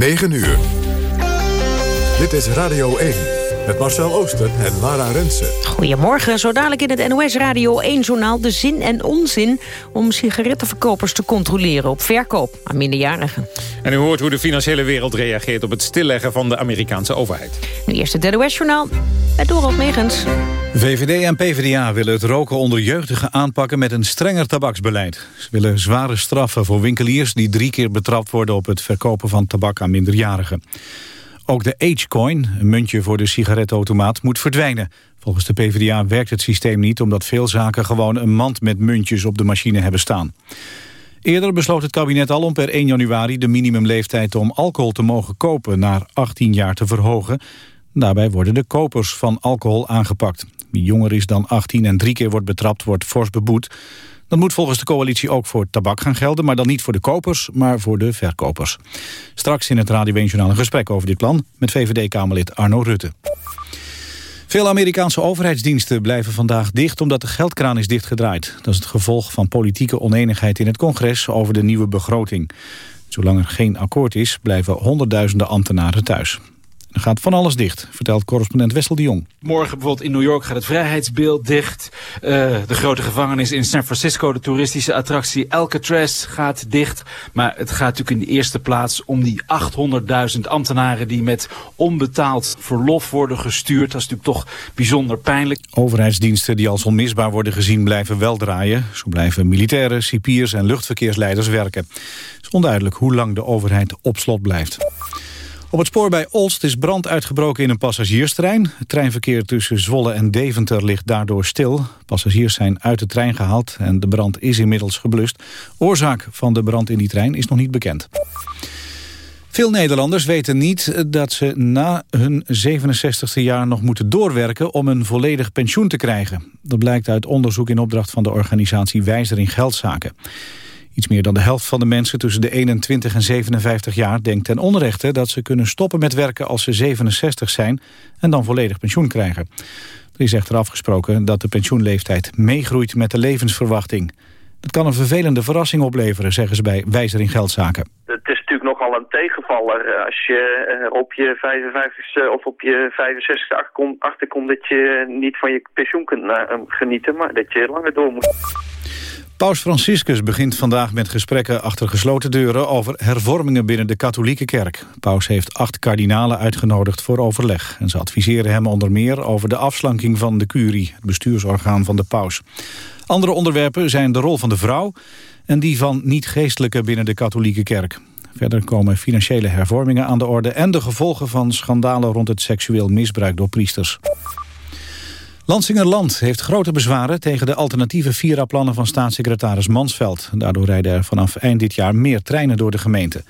9 uur. Dit is Radio 1 met Marcel Ooster en Lara Rensen. Goedemorgen, zo dadelijk in het NOS Radio 1-journaal... de zin en onzin om sigarettenverkopers te controleren op verkoop aan minderjarigen. En u hoort hoe de financiële wereld reageert op het stilleggen van de Amerikaanse overheid. Nu eerst het NOS-journaal met Dorot Megens. VVD en PvdA willen het roken onder jeugdigen aanpakken met een strenger tabaksbeleid. Ze willen zware straffen voor winkeliers die drie keer betrapt worden op het verkopen van tabak aan minderjarigen. Ook de H-coin, een muntje voor de sigaretautomaat, moet verdwijnen. Volgens de PvdA werkt het systeem niet omdat veel zaken gewoon een mand met muntjes op de machine hebben staan. Eerder besloot het kabinet al om per 1 januari de minimumleeftijd om alcohol te mogen kopen naar 18 jaar te verhogen. Daarbij worden de kopers van alcohol aangepakt. Wie jonger is dan 18 en drie keer wordt betrapt, wordt fors beboet. Dat moet volgens de coalitie ook voor tabak gaan gelden... maar dan niet voor de kopers, maar voor de verkopers. Straks in het Radio 1 Journaal een gesprek over dit plan... met VVD-Kamerlid Arno Rutte. Veel Amerikaanse overheidsdiensten blijven vandaag dicht... omdat de geldkraan is dichtgedraaid. Dat is het gevolg van politieke oneenigheid in het congres... over de nieuwe begroting. Zolang er geen akkoord is, blijven honderdduizenden ambtenaren thuis. Er gaat van alles dicht, vertelt correspondent Wessel de Jong. Morgen bijvoorbeeld in New York gaat het Vrijheidsbeeld dicht. Uh, de grote gevangenis in San Francisco, de toeristische attractie Alcatraz gaat dicht. Maar het gaat natuurlijk in de eerste plaats om die 800.000 ambtenaren... die met onbetaald verlof worden gestuurd. Dat is natuurlijk toch bijzonder pijnlijk. Overheidsdiensten die als onmisbaar worden gezien blijven wel draaien. Zo blijven militairen, cipiers en luchtverkeersleiders werken. Het is onduidelijk hoe lang de overheid op slot blijft. Op het spoor bij Olst is brand uitgebroken in een passagierstrein. Het treinverkeer tussen Zwolle en Deventer ligt daardoor stil. Passagiers zijn uit de trein gehaald en de brand is inmiddels geblust. Oorzaak van de brand in die trein is nog niet bekend. Veel Nederlanders weten niet dat ze na hun 67e jaar nog moeten doorwerken om een volledig pensioen te krijgen. Dat blijkt uit onderzoek in opdracht van de organisatie Wijzer in Geldzaken. Iets meer dan de helft van de mensen tussen de 21 en 57 jaar denkt ten onrechte dat ze kunnen stoppen met werken als ze 67 zijn en dan volledig pensioen krijgen. Er is echter afgesproken dat de pensioenleeftijd meegroeit met de levensverwachting. Dat kan een vervelende verrassing opleveren, zeggen ze bij Wijzer in Geldzaken. Het is natuurlijk nogal een tegenvaller als je eh, op je 55ste of op je 65ste achterkomt dat je niet van je pensioen kunt eh, genieten, maar dat je langer door moet. Paus Franciscus begint vandaag met gesprekken achter gesloten deuren over hervormingen binnen de katholieke kerk. Paus heeft acht kardinalen uitgenodigd voor overleg. En ze adviseren hem onder meer over de afslanking van de curie, het bestuursorgaan van de paus. Andere onderwerpen zijn de rol van de vrouw en die van niet-geestelijken binnen de katholieke kerk. Verder komen financiële hervormingen aan de orde en de gevolgen van schandalen rond het seksueel misbruik door priesters. Lansingerland heeft grote bezwaren tegen de alternatieve Vira-plannen van staatssecretaris Mansveld. Daardoor rijden er vanaf eind dit jaar meer treinen door de gemeente.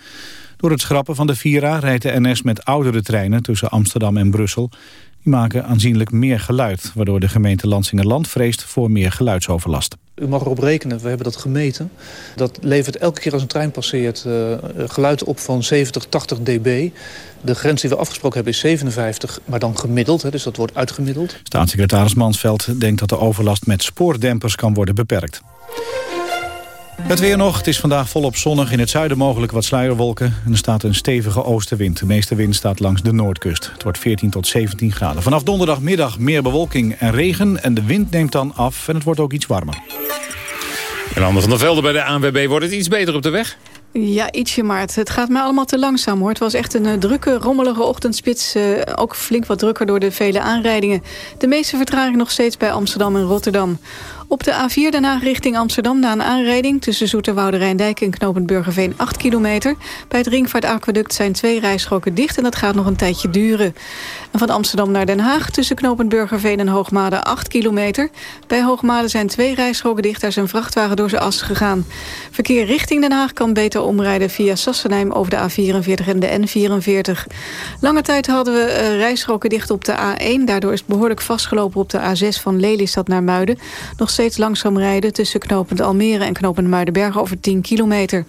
Door het schrappen van de Vira rijdt de NS met oudere treinen tussen Amsterdam en Brussel. Die maken aanzienlijk meer geluid, waardoor de gemeente Lansingerland vreest voor meer geluidsoverlast. U mag erop rekenen, we hebben dat gemeten. Dat levert elke keer als een trein passeert uh, geluid op van 70, 80 dB. De grens die we afgesproken hebben is 57, maar dan gemiddeld. Hè, dus dat wordt uitgemiddeld. Staatssecretaris Mansveld denkt dat de overlast met spoordempers kan worden beperkt. Het weer nog. Het is vandaag volop zonnig. In het zuiden mogelijk wat sluierwolken. En er staat een stevige oostenwind. De meeste wind staat langs de noordkust. Het wordt 14 tot 17 graden. Vanaf donderdagmiddag meer bewolking en regen. En de wind neemt dan af en het wordt ook iets warmer. Anders van der Velde bij de ANWB. Wordt het iets beter op de weg? Ja, ietsje maar. Het gaat mij allemaal te langzaam hoor. Het was echt een uh, drukke, rommelige ochtendspits. Uh, ook flink wat drukker door de vele aanrijdingen. De meeste vertraging nog steeds bij Amsterdam en Rotterdam. Op de A4 Den Haag richting Amsterdam na een aanrijding... tussen Zoeterwoude Rijndijk en Knopend Burgerveen 8 kilometer. Bij het Ringvaartaqueduct zijn twee rijstroken dicht... en dat gaat nog een tijdje duren. En van Amsterdam naar Den Haag tussen Knopend Burgerveen en Hoogmade 8 kilometer. Bij Hoogmade zijn twee rijstroken dicht. Daar een vrachtwagen door zijn as gegaan. Verkeer richting Den Haag kan beter omrijden via Sassenheim... over de A44 en de N44. Lange tijd hadden we uh, rijstroken dicht op de A1. Daardoor is behoorlijk vastgelopen op de A6 van Lelystad naar Muiden. Nog steeds langzaam rijden... tussen knopend Almere en knopend Muidenberg over 10 kilometer.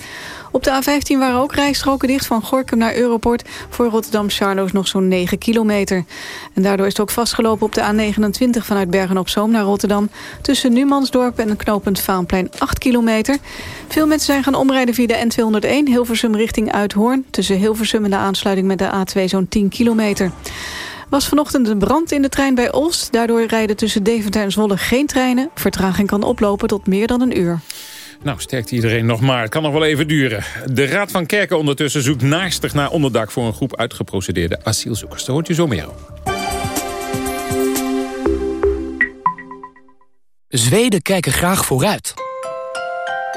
Op de A15 waren ook rijstroken dicht van Gorkum naar Europort... voor Rotterdam-Charloes nog zo'n 9 kilometer. En daardoor is het ook vastgelopen op de A29 vanuit Bergen-op-Zoom naar Rotterdam... tussen Numansdorp en knopend Vaanplein 8 kilometer. Veel mensen zijn gaan omrijden via de N201 Hilversum richting Uithoorn... tussen Hilversum en de aansluiting met de A2 zo'n 10 kilometer was vanochtend een brand in de trein bij Olst. Daardoor rijden tussen Deventer en Zwolle geen treinen. Vertraging kan oplopen tot meer dan een uur. Nou, sterkt iedereen nog maar. Het kan nog wel even duren. De Raad van Kerken ondertussen zoekt naastig naar onderdak... voor een groep uitgeprocedeerde asielzoekers. Daar hoort u zo meer over. Zweden kijken graag vooruit.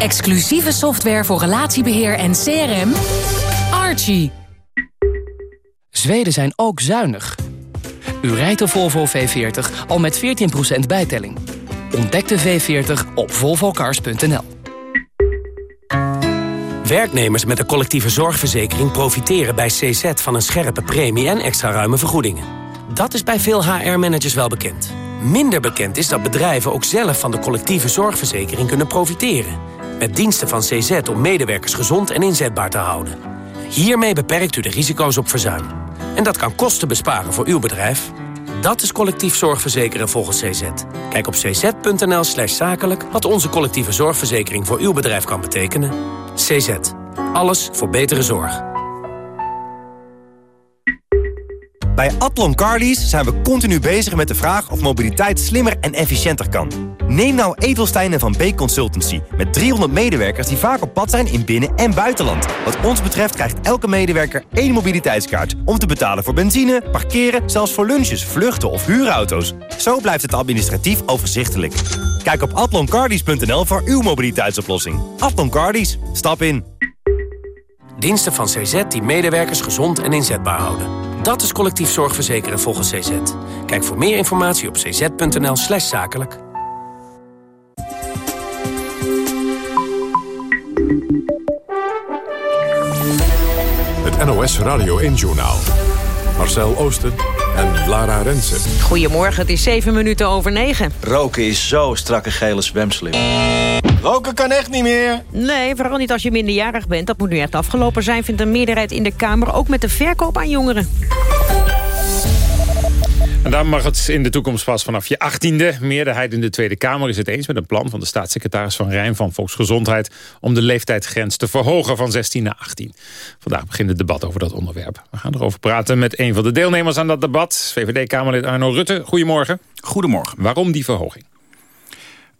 Exclusieve software voor relatiebeheer en CRM. Archie. Zweden zijn ook zuinig. U rijdt de Volvo V40 al met 14% bijtelling. Ontdek de V40 op volvocars.nl. Werknemers met een collectieve zorgverzekering profiteren bij CZ van een scherpe premie en extra ruime vergoedingen. Dat is bij veel HR-managers wel bekend. Minder bekend is dat bedrijven ook zelf van de collectieve zorgverzekering kunnen profiteren. Met diensten van CZ om medewerkers gezond en inzetbaar te houden. Hiermee beperkt u de risico's op verzuim. En dat kan kosten besparen voor uw bedrijf. Dat is collectief zorgverzekeren volgens CZ. Kijk op cz.nl slash zakelijk wat onze collectieve zorgverzekering voor uw bedrijf kan betekenen. CZ. Alles voor betere zorg. Bij Atlon Carlies zijn we continu bezig met de vraag of mobiliteit slimmer en efficiënter kan. Neem nou Edelstein Van Beek Consultancy. Met 300 medewerkers die vaak op pad zijn in binnen- en buitenland. Wat ons betreft krijgt elke medewerker één mobiliteitskaart. Om te betalen voor benzine, parkeren, zelfs voor lunches, vluchten of huurauto's. Zo blijft het administratief overzichtelijk. Kijk op atloncardies.nl voor uw mobiliteitsoplossing. Atlon Cardies, stap in. Diensten van CZ die medewerkers gezond en inzetbaar houden. Dat is collectief zorgverzekeren volgens CZ. Kijk voor meer informatie op cz.nl slash zakelijk. Het NOS Radio 1-journaal. Marcel Oosten en Lara Rensen. Goedemorgen, het is 7 minuten over 9. Roken is zo strakke gele zwemslim. Roken kan echt niet meer. Nee, vooral niet als je minderjarig bent. Dat moet nu echt afgelopen zijn, vindt een meerderheid in de Kamer. Ook met de verkoop aan jongeren. En daar mag het in de toekomst pas vanaf je achttiende. Meerderheid in de Tweede Kamer is het eens met een plan van de staatssecretaris van Rijn van Volksgezondheid om de leeftijdsgrens te verhogen van 16 naar 18. Vandaag begint het debat over dat onderwerp. We gaan erover praten met een van de deelnemers aan dat debat, VVD-Kamerlid Arno Rutte. Goedemorgen. Goedemorgen. Waarom die verhoging?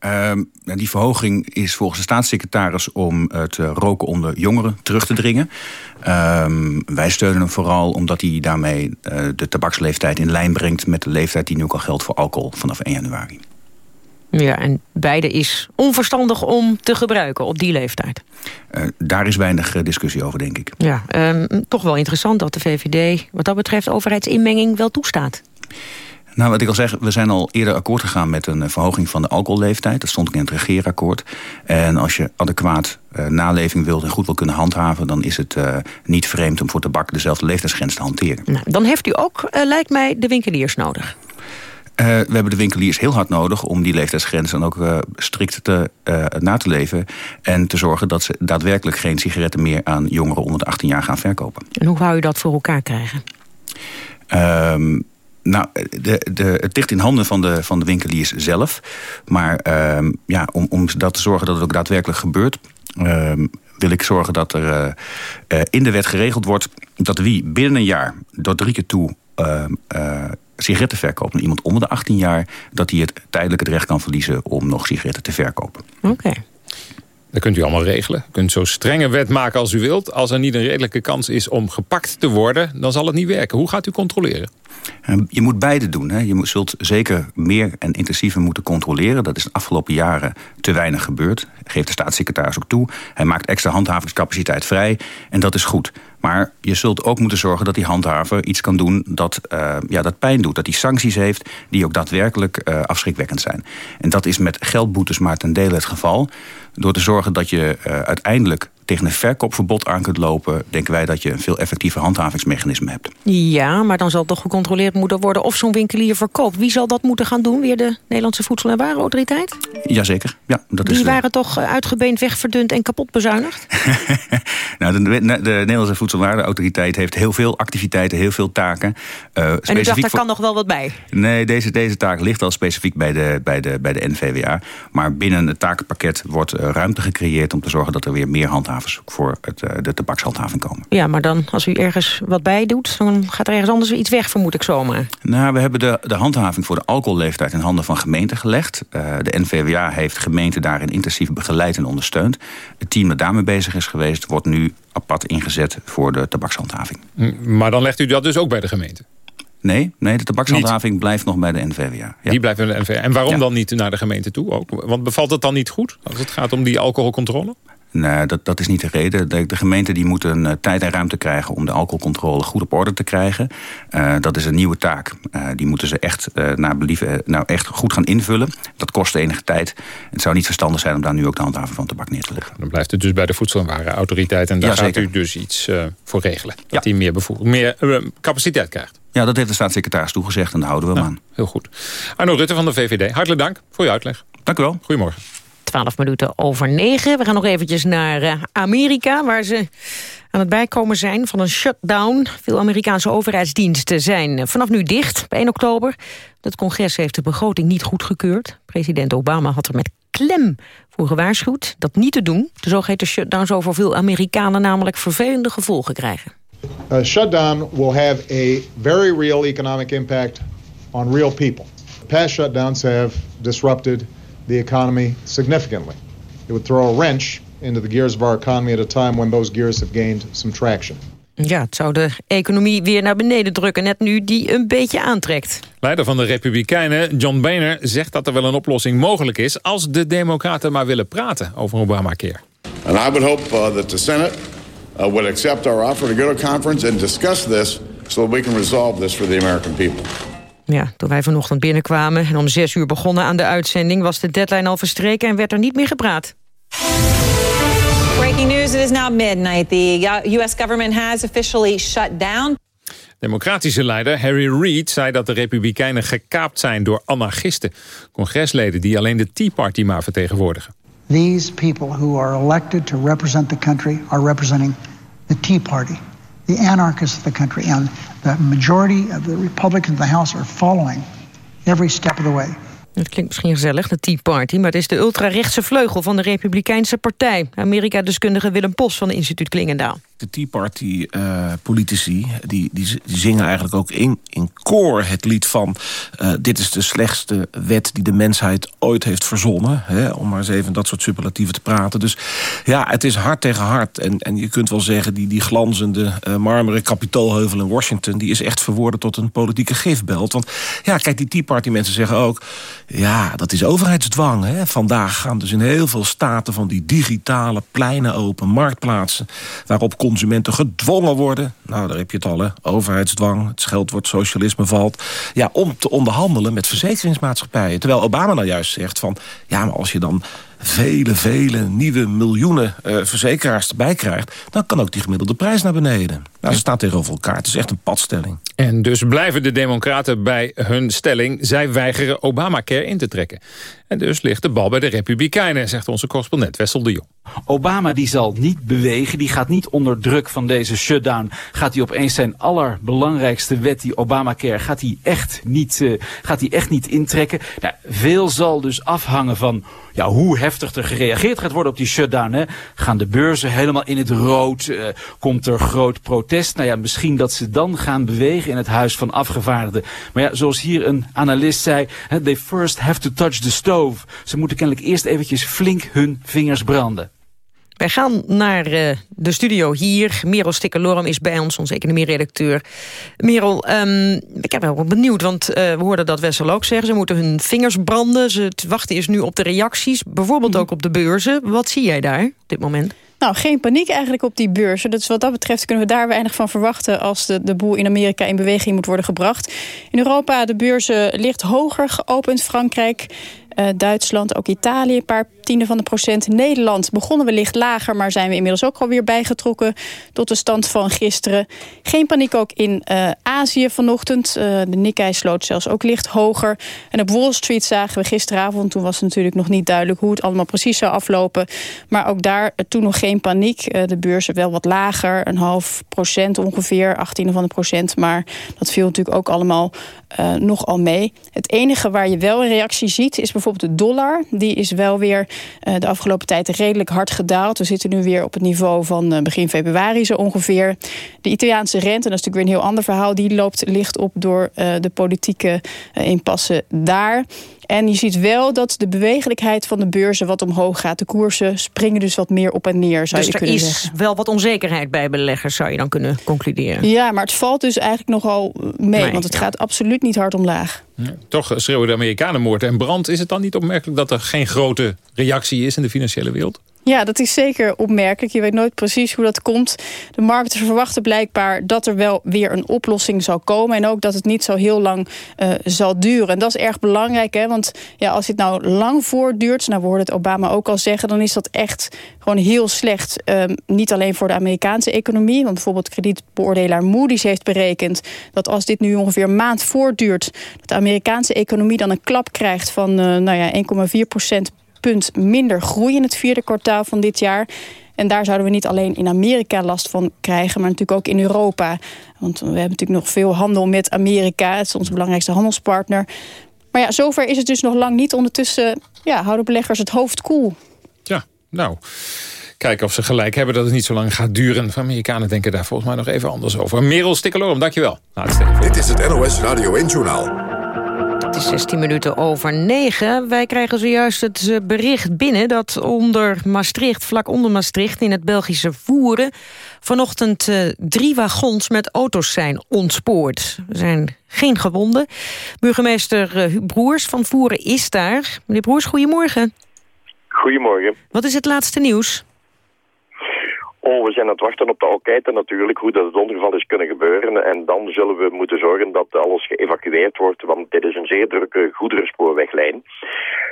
Uh, die verhoging is volgens de staatssecretaris om het uh, roken onder jongeren terug te dringen. Uh, wij steunen hem vooral omdat hij daarmee uh, de tabaksleeftijd in lijn brengt... met de leeftijd die nu ook al geldt voor alcohol vanaf 1 januari. Ja, en beide is onverstandig om te gebruiken op die leeftijd. Uh, daar is weinig discussie over, denk ik. Ja, um, toch wel interessant dat de VVD wat dat betreft overheidsinmenging wel toestaat. Nou, wat ik al zeg, we zijn al eerder akkoord gegaan met een verhoging van de alcoholleeftijd. Dat stond ook in het regeerakkoord. En als je adequaat uh, naleving wilt en goed wil kunnen handhaven... dan is het uh, niet vreemd om voor tabak dezelfde leeftijdsgrens te hanteren. Nou, dan heeft u ook, uh, lijkt mij, de winkeliers nodig. Uh, we hebben de winkeliers heel hard nodig om die leeftijdsgrens dan ook uh, strikt te, uh, na te leven. En te zorgen dat ze daadwerkelijk geen sigaretten meer aan jongeren onder de 18 jaar gaan verkopen. En hoe wou u dat voor elkaar krijgen? Nou, de, de, het ligt in handen van de, van de winkeliers zelf. Maar uh, ja, om, om dat te zorgen dat het ook daadwerkelijk gebeurt... Uh, wil ik zorgen dat er uh, uh, in de wet geregeld wordt... dat wie binnen een jaar door drie keer toe sigaretten verkoopt... iemand onder de 18 jaar... dat hij het tijdelijk het recht kan verliezen om nog sigaretten te verkopen. Oké. Dat kunt u allemaal regelen. U kunt zo strenge wet maken als u wilt. Als er niet een redelijke kans is om gepakt te worden... dan zal het niet werken. Hoe gaat u controleren? Ehm, je moet beide doen. Hè. Je zult zeker meer en intensiever moeten controleren. Dat is de afgelopen jaren te weinig gebeurd. Geeft de staatssecretaris ook toe. Hij maakt extra handhavingscapaciteit vrij. En dat is goed. Maar je zult ook moeten zorgen dat die handhaver iets kan doen dat, uh, ja, dat pijn doet. Dat hij sancties heeft die ook daadwerkelijk uh, afschrikwekkend zijn. En dat is met geldboetes maar ten dele het geval. Door te zorgen dat je uh, uiteindelijk tegen een verkoopverbod aan kunt lopen... denken wij dat je een veel effectiever handhavingsmechanisme hebt. Ja, maar dan zal toch gecontroleerd moeten worden of zo'n winkelier verkoopt. Wie zal dat moeten gaan doen? Weer de Nederlandse Voedsel- en Warenautoriteit? Jazeker. Ja, dat Die is waren toch uitgebeend, wegverdund en kapot bezuinigd? nou, de, de, Nederlandse Voedsel- en Warenautoriteit heeft heel veel activiteiten, heel veel taken. Uh, en u dacht, daar kan nog wel wat bij? Nee, deze, deze taak ligt al specifiek bij de, bij, de, bij de NVWA. Maar binnen het takenpakket wordt uh, ruimte gecreëerd... om te zorgen dat er weer meer voor het, uh, de tabakshandhaving komen. Ja, maar dan als u ergens wat bij doet... dan gaat er ergens anders iets weg, vermoed ik zomaar. Nou, we hebben de, de handhaving voor de alcoholleeftijd... in handen van gemeenten gelegd. Uh, de NVWA heeft gemeenten daarin intensief begeleid en ondersteund. Het team dat daarmee bezig is geweest... wordt nu apart ingezet voor de tabakshandhaving. Maar dan legt u dat dus ook bij de gemeente? Nee, nee de tabakshandhaving niet. blijft nog bij de NVWA. Ja. Die blijft bij de NVWA. En waarom ja. dan niet naar de gemeente toe ook? Want bevalt het dan niet goed als het gaat om die alcoholcontrole? Nee, dat, dat is niet de reden. De, de gemeenten die moeten uh, tijd en ruimte krijgen om de alcoholcontrole goed op orde te krijgen. Uh, dat is een nieuwe taak. Uh, die moeten ze echt, naar believen, nou echt goed gaan invullen. Dat kost enige tijd. Het zou niet verstandig zijn om daar nu ook de handhaven van tabak neer te leggen. Dan blijft het dus bij de Voedsel- en Warenautoriteit. En daar ja, gaat u dus iets voor regelen. Dat ja. hij meer, meer capaciteit krijgt. Ja, dat heeft de staatssecretaris toegezegd en daar houden we hem ja, aan. Heel goed. Arno Rutte van de VVD, hartelijk dank voor je uitleg. Dank u wel. Goedemorgen. 12 minuten over 9. We gaan nog eventjes naar uh, Amerika, waar ze aan het bijkomen zijn van een shutdown. Veel Amerikaanse overheidsdiensten zijn vanaf nu dicht, bij 1 oktober. Het congres heeft de begroting niet goedgekeurd. President Obama had er met klem voor gewaarschuwd dat niet te doen. De zogeheten shutdown zou voor veel Amerikanen namelijk vervelende gevolgen krijgen. A shutdown will have a very real economic impact on real people. Past shutdowns have disrupted the economy significantly. It would throw a wrench into the gears of our economy at a time when those gears have gained some traction. Ja, het zou de economie weer naar beneden drukken, net nu die een beetje aantrekt. Leider van de Republikeinen, John Boehner, zegt dat er wel een oplossing mogelijk is... als de Democraten maar willen praten over Obamacare. And I would hope uh, that the Senate uh, would accept our offer to go to conference and discuss this... so that we can resolve this for the American people. Ja, toen wij vanochtend binnenkwamen en om zes uur begonnen aan de uitzending... was de deadline al verstreken en werd er niet meer gepraat. Breaking news, it is now midnight. The U.S. government has officially shut down. Democratische leider Harry Reid zei dat de Republikeinen gekaapt zijn door anarchisten. Congresleden die alleen de Tea Party maar vertegenwoordigen. These people who are elected to represent the country are representing the Tea Party. The anarchists of the country and the majority of the Republicans in the House are following every step of the way. Het klinkt misschien gezellig, de Tea Party... maar het is de ultrarechtse vleugel van de Republikeinse Partij. Amerika-deskundige Willem Pos van het instituut Klingendaal. De Tea Party-politici uh, die, die, zingen eigenlijk ook in, in koor het lied van... Uh, dit is de slechtste wet die de mensheid ooit heeft verzonnen. Hè, om maar eens even dat soort superlatieven te praten. Dus ja, het is hard tegen hard. En, en je kunt wel zeggen, die, die glanzende uh, marmeren kapitoolheuvel in Washington... die is echt verwoorden tot een politieke gifbelt. Want ja, kijk, die Tea Party-mensen zeggen ook... ja, dat is overheidsdwang. Hè. Vandaag gaan dus in heel veel staten van die digitale pleinen open, marktplaatsen... waarop consumenten gedwongen worden. Nou, daar heb je het al, hè. Overheidsdwang, het scheldwoord socialisme valt. Ja, om te onderhandelen met verzekeringsmaatschappijen. Terwijl Obama nou juist zegt van... ja, maar als je dan vele, vele nieuwe miljoenen uh, verzekeraars erbij krijgt... dan kan ook die gemiddelde prijs naar beneden. Nou, ze staan tegenover elkaar. Het is echt een padstelling. En dus blijven de democraten bij hun stelling. Zij weigeren Obamacare in te trekken. En dus ligt de bal bij de republikeinen, zegt onze correspondent Wessel de Jong. Obama die zal niet bewegen, die gaat niet onder druk van deze shutdown. Gaat hij opeens zijn allerbelangrijkste wet, die Obamacare, gaat hij echt niet, uh, gaat hij echt niet intrekken. Nou, veel zal dus afhangen van ja, hoe heftig er gereageerd gaat worden op die shutdown. Hè. Gaan de beurzen helemaal in het rood? Uh, komt er groot protest? Nou ja, misschien dat ze dan gaan bewegen in het Huis van Afgevaardigden. Maar ja, zoals hier een analist zei, they first have to touch the stove. Ze moeten kennelijk eerst eventjes flink hun vingers branden. Wij gaan naar uh, de studio hier. Merel Stikker-Lorem is bij ons, onze economie-redacteur. Merel, um, ik ben wel benieuwd, want uh, we hoorden dat Wessel ook zeggen. Ze moeten hun vingers branden. Ze wachten is nu op de reacties, bijvoorbeeld ook op de beurzen. Wat zie jij daar op dit moment? Nou, geen paniek eigenlijk op die beurzen. Dus wat dat betreft kunnen we daar weinig van verwachten... als de, de boel in Amerika in beweging moet worden gebracht. In Europa, de beurzen licht hoger geopend. Frankrijk uh, Duitsland, ook Italië, een paar tienden van de procent. Nederland begonnen we licht lager, maar zijn we inmiddels ook alweer bijgetrokken tot de stand van gisteren. Geen paniek ook in uh, Azië vanochtend. Uh, de Nikkei sloot zelfs ook licht hoger. En op Wall Street zagen we gisteravond, toen was het natuurlijk nog niet duidelijk hoe het allemaal precies zou aflopen. Maar ook daar toen nog geen paniek. de beurzen wel wat lager, een half procent ongeveer, achttiende van de procent. Maar dat viel natuurlijk ook allemaal nogal mee. Het enige waar je wel een reactie ziet is bijvoorbeeld de dollar. Die is wel weer uh, de afgelopen tijd redelijk hard gedaald. We zitten nu weer op het niveau van uh, begin februari zo ongeveer. De Italiaanse rente, dat is natuurlijk weer een heel ander verhaal... die loopt licht op door uh, de politieke impasse daar. En je ziet wel dat de bewegelijkheid van de beurzen wat omhoog gaat. De koersen springen dus wat meer op en neer, zou dus je kunnen zeggen. er is wel wat onzekerheid bij beleggers, zou je dan kunnen concluderen. Ja, maar het valt dus eigenlijk nogal mee. Nee, want het ja. gaat absoluut niet hard omlaag. Toch schreeuwen de Amerikanen moord en brand. Is het dan niet opmerkelijk dat er geen grote reactie is in de financiële wereld? Ja, dat is zeker opmerkelijk. Je weet nooit precies hoe dat komt. De markten verwachten blijkbaar dat er wel weer een oplossing zal komen. En ook dat het niet zo heel lang uh, zal duren. En dat is erg belangrijk. Hè? Want ja, als dit nou lang voortduurt... nou we hoorden het Obama ook al zeggen... dan is dat echt gewoon heel slecht. Um, niet alleen voor de Amerikaanse economie. Want bijvoorbeeld kredietbeoordelaar Moody's heeft berekend... dat als dit nu ongeveer een maand voortduurt... dat de Amerikaanse economie dan een klap krijgt van uh, nou ja, 1,4 procent punt minder groei in het vierde kwartaal van dit jaar. En daar zouden we niet alleen in Amerika last van krijgen... maar natuurlijk ook in Europa. Want we hebben natuurlijk nog veel handel met Amerika. Het is onze belangrijkste handelspartner. Maar ja, zover is het dus nog lang niet. Ondertussen ja, houden beleggers het hoofd koel. Ja, nou... Kijken of ze gelijk hebben dat het niet zo lang gaat duren. De Amerikanen denken daar volgens mij nog even anders over. Merel Stikkelorum, dankjewel. Dit is het NOS Radio 1 Journaal. Het is 16 minuten over 9. Wij krijgen zojuist het eh, bericht binnen dat onder Maastricht, vlak onder Maastricht, in het Belgische Voeren, vanochtend uh, drie wagons met auto's zijn ontspoord. Er zijn geen gewonden. Burgemeester uh, Broers van Voeren is daar. Meneer Broers, goedemorgen. Goedemorgen. Wat is het laatste nieuws? Oh, we zijn aan het wachten op de enquête natuurlijk, hoe dat het ongeval is kunnen gebeuren. En dan zullen we moeten zorgen dat alles geëvacueerd wordt, want dit is een zeer drukke goederenspoorweglijn.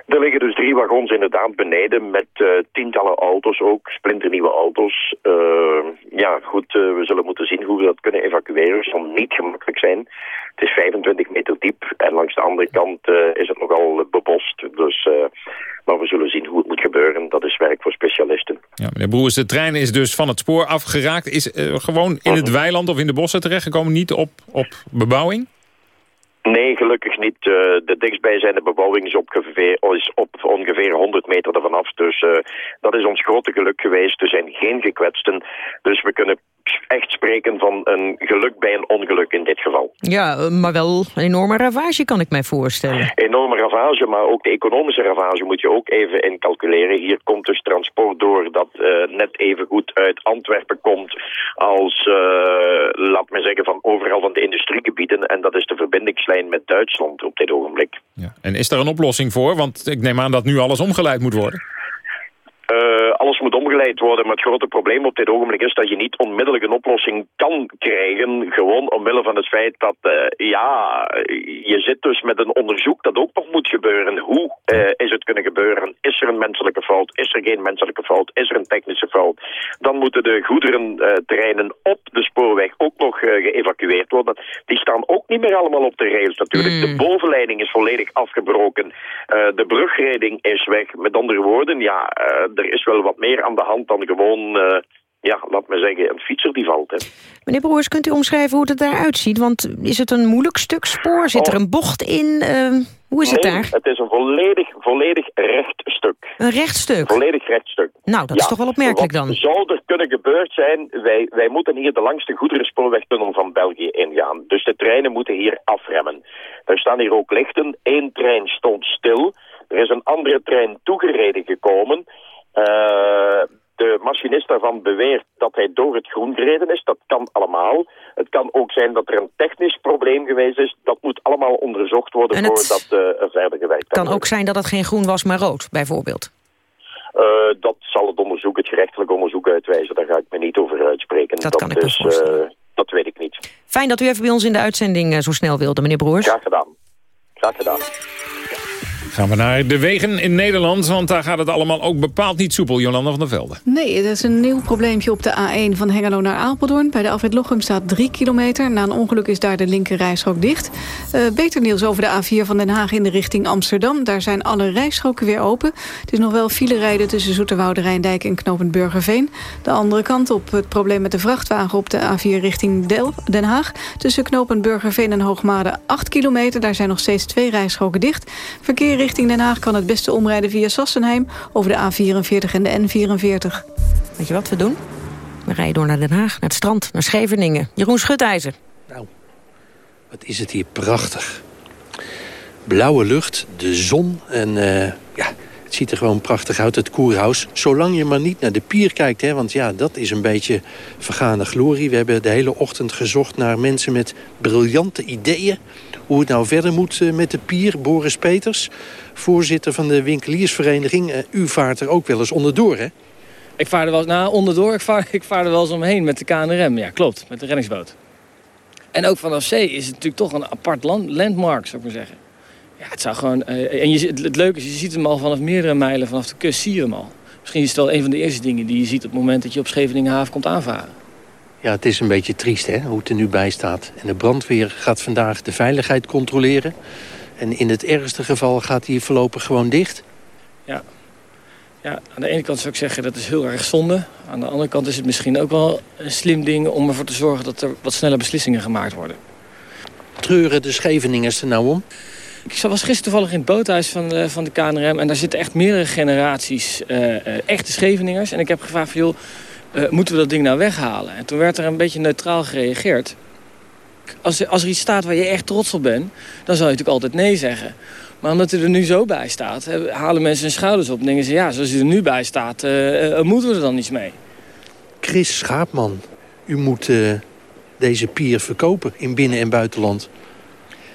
Er liggen dus drie wagons inderdaad beneden met uh, tientallen auto's ook, splinternieuwe auto's. Uh, ja, goed, uh, we zullen moeten zien hoe we dat kunnen evacueren. Het zal niet gemakkelijk zijn. Het is 25 meter diep en langs de andere kant is het nogal bebost. Dus... Maar we zullen zien hoe het moet gebeuren. Dat is werk voor specialisten. Ja, meneer Broers, de trein is dus van het spoor afgeraakt. Is uh, gewoon in het weiland of in de bossen terechtgekomen, niet op, op bebouwing? Nee, gelukkig niet. Uh, de dichtstbijzijnde bebouwing is, op ongeveer, is op ongeveer 100 meter ervan af. Dus uh, dat is ons grote geluk geweest. Er zijn geen gekwetsten. Dus we kunnen echt spreken van een geluk bij een ongeluk in dit geval. Ja, maar wel een enorme ravage kan ik mij voorstellen. Enorme ravage, maar ook de economische ravage moet je ook even incalculeren. Hier komt dus transport door dat uh, net even goed uit Antwerpen komt als, uh, laat me zeggen, van overal van de industriegebieden. En dat is de verbindingslijn met Duitsland op dit ogenblik. Ja. En is er een oplossing voor? Want ik neem aan dat nu alles omgeleid moet worden. Uh, alles moet omgeleid worden, maar het grote probleem op dit ogenblik is dat je niet onmiddellijk een oplossing kan krijgen. Gewoon omwille van het feit dat, uh, ja, je zit dus met een onderzoek dat ook nog moet gebeuren. Hoe uh, is het kunnen gebeuren? Is er een menselijke fout? Is er geen menselijke fout? Is er een technische fout? Dan moeten de goederentreinen op de spoorweg ook nog geëvacueerd worden. Die staan ook niet meer allemaal op de rails natuurlijk. Mm. De bovenleiding is volledig afgebroken. de brugreding is weg. Met andere woorden, ja er is wel wat meer aan de hand dan gewoon, uh, ja, laat me zeggen, een fietser die valt. Hè. Meneer Broers, kunt u omschrijven hoe het eruit ziet? Want is het een moeilijk stuk spoor? Zit er Oh. een bocht in? Uh, hoe is het daar? het is een volledig, volledig recht stuk. Een recht stuk? Volledig recht stuk. Nou, dat ja, is toch wel opmerkelijk dan? zou er kunnen gebeurd zijn? Wij, wij moeten hier de langste goederenspoorwegtunnel van België ingaan. Dus de treinen moeten hier afremmen. Er staan hier ook lichten. Eén trein stond stil. Er is een andere trein toegereden gekomen. Uh, de machinist daarvan beweert dat hij door het groen gereden is. Dat kan allemaal. Het kan ook zijn dat er een technisch probleem geweest is. Dat moet allemaal onderzocht worden voordat er verder gewerkt kan. Het kan ook zijn dat het geen groen was, maar rood, bijvoorbeeld. Uh, dat zal het onderzoek, het gerechtelijk onderzoek uitwijzen. Daar ga ik me niet over uitspreken. Dat, kan ik uh, Dat weet ik niet. Fijn dat u even bij ons in de uitzending zo snel wilde, meneer Broers. Graag gedaan. Graag gedaan. Gaan we naar de wegen in Nederland, want daar gaat het allemaal ook bepaald niet soepel. Jolanda van der Velde. Nee, het is een nieuw probleempje op de A1 van Hengelo naar Apeldoorn. Bij de Alfred Lochem staat 3 kilometer. Na een ongeluk is daar de linker rijstrook dicht. Uh, beter nieuws over de A4 van Den Haag in de richting Amsterdam. Daar zijn alle rijstroken weer open. Het is nog wel file rijden tussen Zoeterwoude, Rijndijk en Knopend Burgerveen. De andere kant op het probleem met de vrachtwagen op de A4 richting Den Haag. Tussen Knopend Burgerveen en Hoogmade 8 kilometer. Daar zijn nog steeds twee rijstroken dicht. Verkeer richting Den Haag kan het beste omrijden via Sassenheim... over de A44 en de N44. Weet je wat we doen? We rijden door naar Den Haag, naar het strand, naar Scheveningen. Jeroen Schutijzer. Nou, wat is het hier prachtig. Blauwe lucht, de zon en uh, ja, het ziet er gewoon prachtig uit, het koerhuis. Zolang je maar niet naar de pier kijkt, hè, want ja, dat is een beetje vergane glorie. We hebben de hele ochtend gezocht naar mensen met briljante ideeën hoe het nou verder moet eh, met de pier. Boris Peters, voorzitter van de winkeliersvereniging. Eh, u vaart er ook wel eens onderdoor, hè? Ik vaar er wel eens nou, onderdoor. Ik vaar er wel eens omheen met de KNRM. Ja, klopt. Met de reddingsboot. En ook vanaf zee is het natuurlijk toch een apart land, landmark, zou ik maar zeggen. Ja, het zou gewoon... Uh, en je, het, het, leuke is, je ziet hem al vanaf meerdere mijlen vanaf de kust, zie je hem al. Misschien is het wel een van de eerste dingen die je ziet op het moment dat je op Scheveningen haven komt aanvaren. Ja, het is een beetje triest hè, hoe het er nu bij staat. En de brandweer gaat vandaag de veiligheid controleren. En in het ergste geval gaat hij voorlopig gewoon dicht. Ja. ja, aan de ene kant zou ik zeggen dat is heel erg zonde. Aan de andere kant is het misschien ook wel een slim ding... om ervoor te zorgen dat er wat sneller beslissingen gemaakt worden. Treuren de Scheveningers er nou om? Ik was gisteren toevallig in het boothuis van de, van de KNRM... en daar zitten echt meerdere generaties uh, uh, echte Scheveningers. En ik heb gevraagd van, joh, moeten we dat ding nou weghalen? En toen werd er een beetje neutraal gereageerd. Als, als er iets staat waar je echt trots op bent, dan zou je natuurlijk altijd nee zeggen. Maar omdat hij er nu zo bij staat, halen mensen hun schouders op en denken ze... ja, zoals hij er nu bij staat, moeten we er dan iets mee? Chris Schaapman, u moet deze pier verkopen in binnen- en buitenland.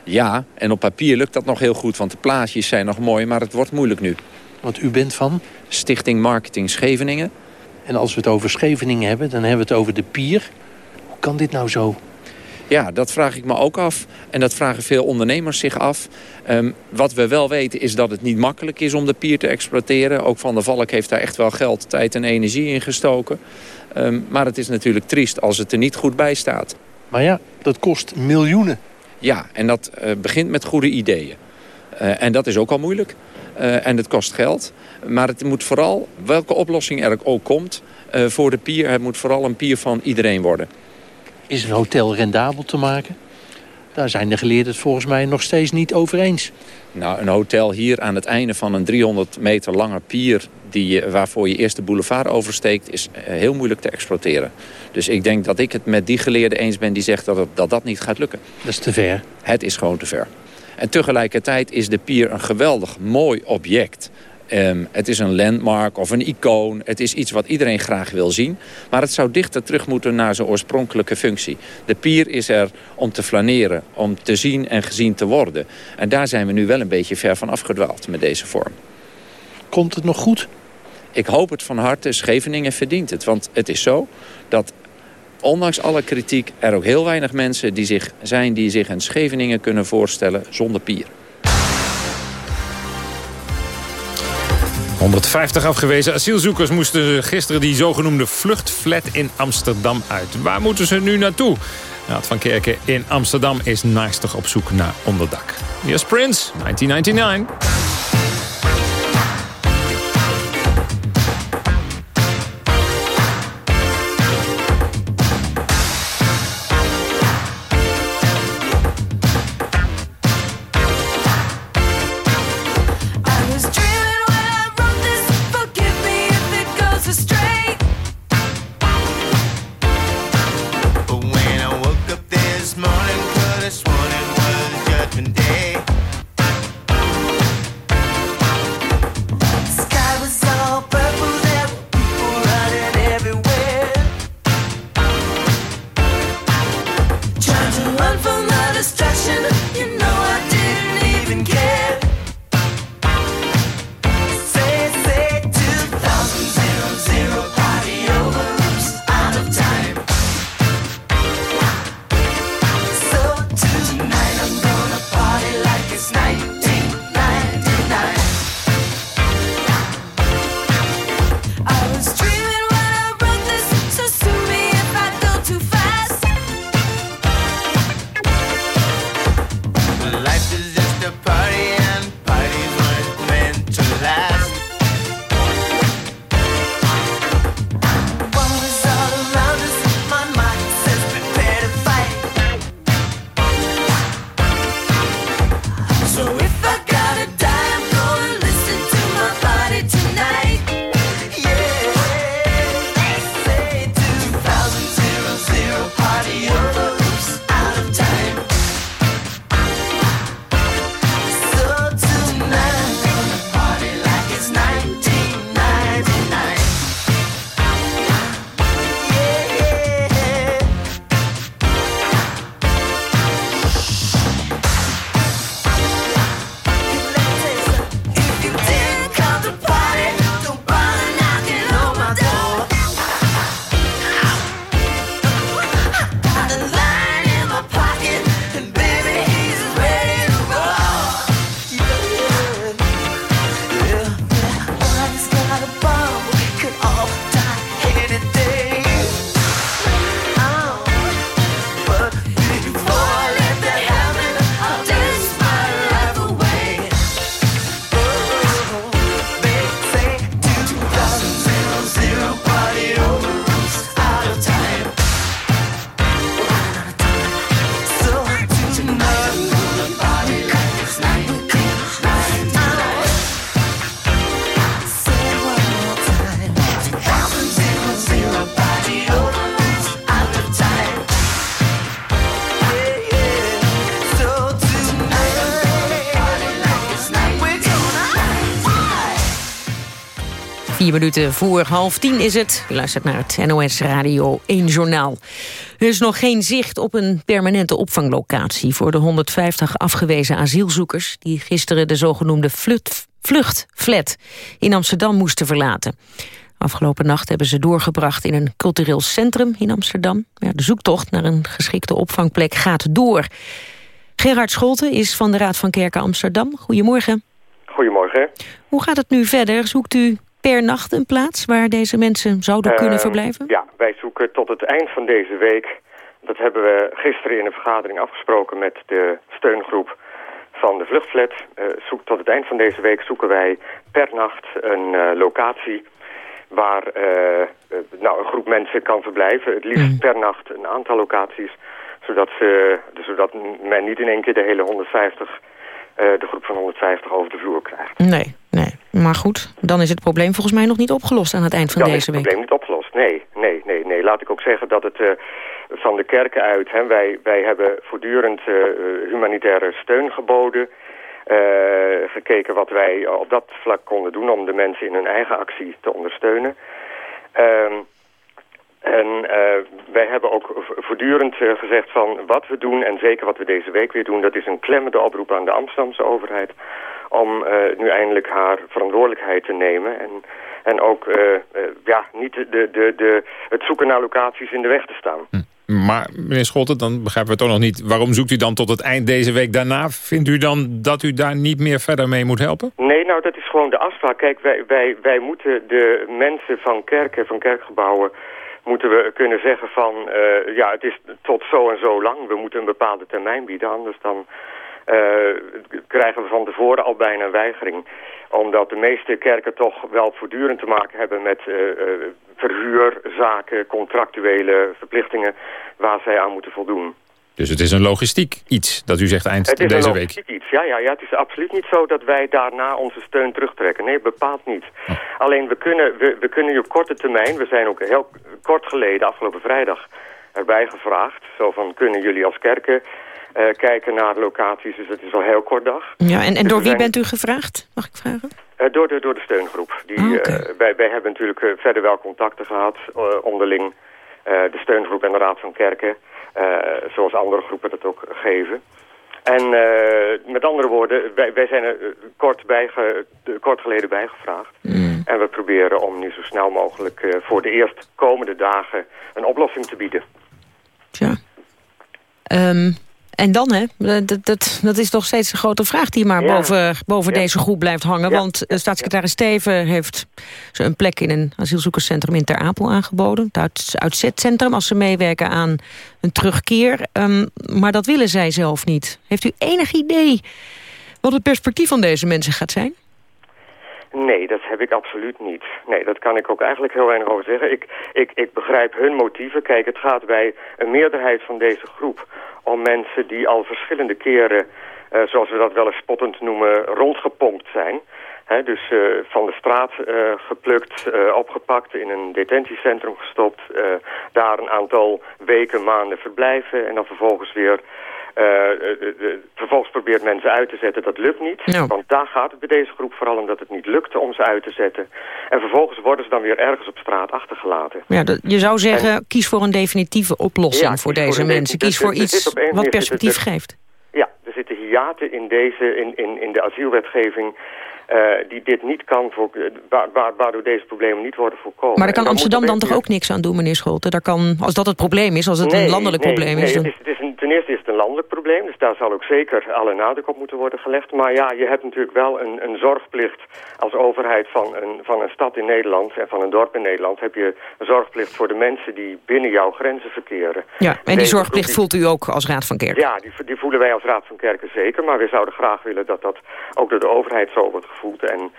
Ja, en op papier lukt dat nog heel goed, want de plaatjes zijn nog mooi... maar het wordt moeilijk nu. Want u bent van? Stichting Marketing Scheveningen. En als we het over Scheveningen hebben, dan hebben we het over de pier. Hoe kan dit nou zo? Ja, dat vraag ik me ook af. En dat vragen veel ondernemers zich af. Um, wat we wel weten is dat het niet makkelijk is om de pier te exploiteren. Ook Van der Valk heeft daar echt wel geld, tijd en energie in gestoken. Um, maar het is natuurlijk triest als het er niet goed bij staat. Maar ja, dat kost miljoenen. Ja, en dat uh, begint met goede ideeën. Uh, en dat is ook al moeilijk. Uh, en het kost geld. Maar het moet vooral, welke oplossing er ook komt voor de pier... het moet vooral een pier van iedereen worden. Is een hotel rendabel te maken? Daar zijn de geleerden het volgens mij nog steeds niet over eens. Nou, een hotel hier aan het einde van een 300 meter lange pier... Die, waarvoor je eerst de boulevard oversteekt, is heel moeilijk te exploiteren. Dus ik denk dat ik het met die geleerden eens ben die zegt dat het, dat, dat niet gaat lukken. Dat is te ver. Het is gewoon te ver. En tegelijkertijd is de pier een geweldig mooi object. Um, het is een landmark of een icoon. Het is iets wat iedereen graag wil zien. Maar het zou dichter terug moeten naar zijn oorspronkelijke functie. De pier is er om te flaneren, om te zien en gezien te worden. En daar zijn we nu wel een beetje ver van afgedwaald met deze vorm. Komt het nog goed? Ik hoop het van harte. Scheveningen verdient het. Want het is zo dat ondanks alle kritiek er ook heel weinig mensen die zich zijn... die zich een Scheveningen kunnen voorstellen zonder pier. 150 afgewezen asielzoekers moesten gisteren die zogenoemde vluchtflat in Amsterdam uit. Waar moeten ze nu naartoe? Raad van Kerken in Amsterdam is naastig op zoek naar onderdak. Hier is Prince, 1999. Vier minuten voor half tien is het. U luistert naar het NOS Radio 1 Journaal. Er is nog geen zicht op een permanente opvanglocatie... voor de 150 afgewezen asielzoekers... die gisteren de zogenoemde vlucht, vluchtflat in Amsterdam moesten verlaten. Afgelopen nacht hebben ze doorgebracht in een cultureel centrum in Amsterdam. Ja, de zoektocht naar een geschikte opvangplek gaat door. Gerard Scholten is van de Raad van Kerken Amsterdam. Goedemorgen. Goedemorgen. Hoe gaat het nu verder? Zoekt u per nacht een plaats waar deze mensen zouden kunnen Eh, verblijven? Ja, wij zoeken tot het eind van deze week. Dat hebben we gisteren in een vergadering afgesproken met de steungroep van de vluchtflat. Eh, zoek, tot het eind van deze week zoeken wij per nacht een eh, locatie waar nou, een groep mensen kan verblijven. Het liefst per nacht een aantal locaties, zodat, ze, zodat men niet in één keer de hele 150, eh, de groep van 150 over de vloer krijgt. Nee, nee. Maar goed, dan is het probleem volgens mij nog niet opgelost aan het eind van Dan is deze het week. probleem niet opgelost. Nee, nee, nee, nee. Laat ik ook zeggen dat het eh, van de kerken uit... Hè, wij, wij hebben voortdurend eh, eh, humanitaire steun geboden... gekeken wat wij op dat vlak konden doen... om de mensen in hun eigen actie te ondersteunen. Ehm, en wij hebben ook voortdurend gezegd van wat we doen... en zeker wat we deze week weer doen... dat is een klemmende oproep aan de Amsterdamse overheid... om eh, nu eindelijk haar verantwoordelijkheid te nemen... en, en ook eh, eh, ja, niet de, de, de, het zoeken naar locaties in de weg te staan. Maar meneer Scholten, dan begrijpen we toch nog niet... waarom zoekt u dan tot het eind deze week daarna? Vindt u dan dat u daar niet meer verder mee moet helpen? Nee, nou dat is gewoon de afspraak. Kijk, wij, wij, wij moeten de mensen van kerken, van kerkgebouwen... moeten we kunnen zeggen van... ja, het is tot zo en zo lang. We moeten een bepaalde termijn bieden. Anders dan krijgen we van tevoren al bijna een weigering. Omdat de meeste kerken toch wel voortdurend te maken hebben met... eh, eh, verhuurzaken, contractuele verplichtingen... waar zij aan moeten voldoen. Dus het is een logistiek iets dat u zegt eind Het is deze een week. logistiek iets. Ja, ja, ja, het is absoluut niet zo dat wij daarna onze steun terugtrekken. Nee, bepaald niet. Oh. Alleen we kunnen, we, we kunnen op korte termijn, we zijn ook heel kort geleden, afgelopen vrijdag, erbij gevraagd. Zo van, kunnen jullie als kerken eh, kijken naar locaties? Dus het is al heel kort dag. Ja, en, en Dus door wie zijn- bent u gevraagd? Mag ik vragen? eh, door, de, door de steungroep. Die, Ah, eh, wij, wij hebben natuurlijk eh, verder wel contacten gehad, eh, onderling. eh, de steungroep en de Raad van Kerken, eh, zoals andere groepen dat ook geven. En eh, met andere woorden, wij, wij zijn er eh, kort, eh, kort geleden bijgevraagd. En we proberen om nu zo snel mogelijk eh, voor de eerstkomende dagen een oplossing te bieden. Ehm, en dan, hè? Dat, dat, dat is toch steeds een grote vraag die maar Ja. boven, boven Ja. deze groep blijft hangen. Ja. Want eh, staatssecretaris Steven heeft ze een plek in een asielzoekerscentrum in Ter Apel aangeboden. Het uit- uitzetcentrum, als ze meewerken aan een terugkeer. Ehm, maar dat willen zij zelf niet. Heeft u enig idee wat het perspectief van deze mensen gaat zijn? Nee, dat heb ik absoluut niet. Nee, dat kan ik ook eigenlijk heel weinig over zeggen. Ik, ik, ik begrijp hun motieven. Kijk, het gaat bij een meerderheid van deze groep om mensen die al verschillende keren, eh, zoals we dat wel eens spottend noemen, rondgepompt zijn. Dus eh, van de straat eh, geplukt, opgepakt, in een detentiecentrum gestopt. daar een aantal weken, maanden verblijven en dan vervolgens weer... eh, eh, eh, vervolgens probeert mensen uit te zetten. Dat lukt niet, want daar gaat het bij deze groep vooral om dat het niet lukte om ze uit te zetten. En vervolgens worden ze dan weer ergens op straat achtergelaten. Ja, dat, je zou zeggen, kies voor een definitieve oplossing Ja, voor deze mensen. Kies voor iets wat perspectief er- geeft. Ja, er zitten hiaten in, deze, in, in, in de asielwetgeving die dit niet kan, wa- waardoor deze problemen niet worden voorkomen. Maar daar kan Amsterdam dan toch ook niks aan doen, meneer Scholten? Daar kan, als dat het probleem is, als het een landelijk nee, probleem nee, is... Dan... Het is, het is een, ten eerste is het een landelijk probleem, dus daar zal ook zeker alle nadruk op moeten worden gelegd. Maar ja, je hebt natuurlijk wel een, een zorgplicht als overheid van een, van een stad in Nederland en van een dorp in Nederland. Heb je een zorgplicht voor de mensen die binnen jouw grenzen verkeren. Ja, en die Deze zorgplicht voelt u ook als Raad van Kerk. Ja, die, die voelen wij als Raad van Kerken zeker. Maar we zouden graag willen dat dat ook door de overheid zo wordt gevoeld. En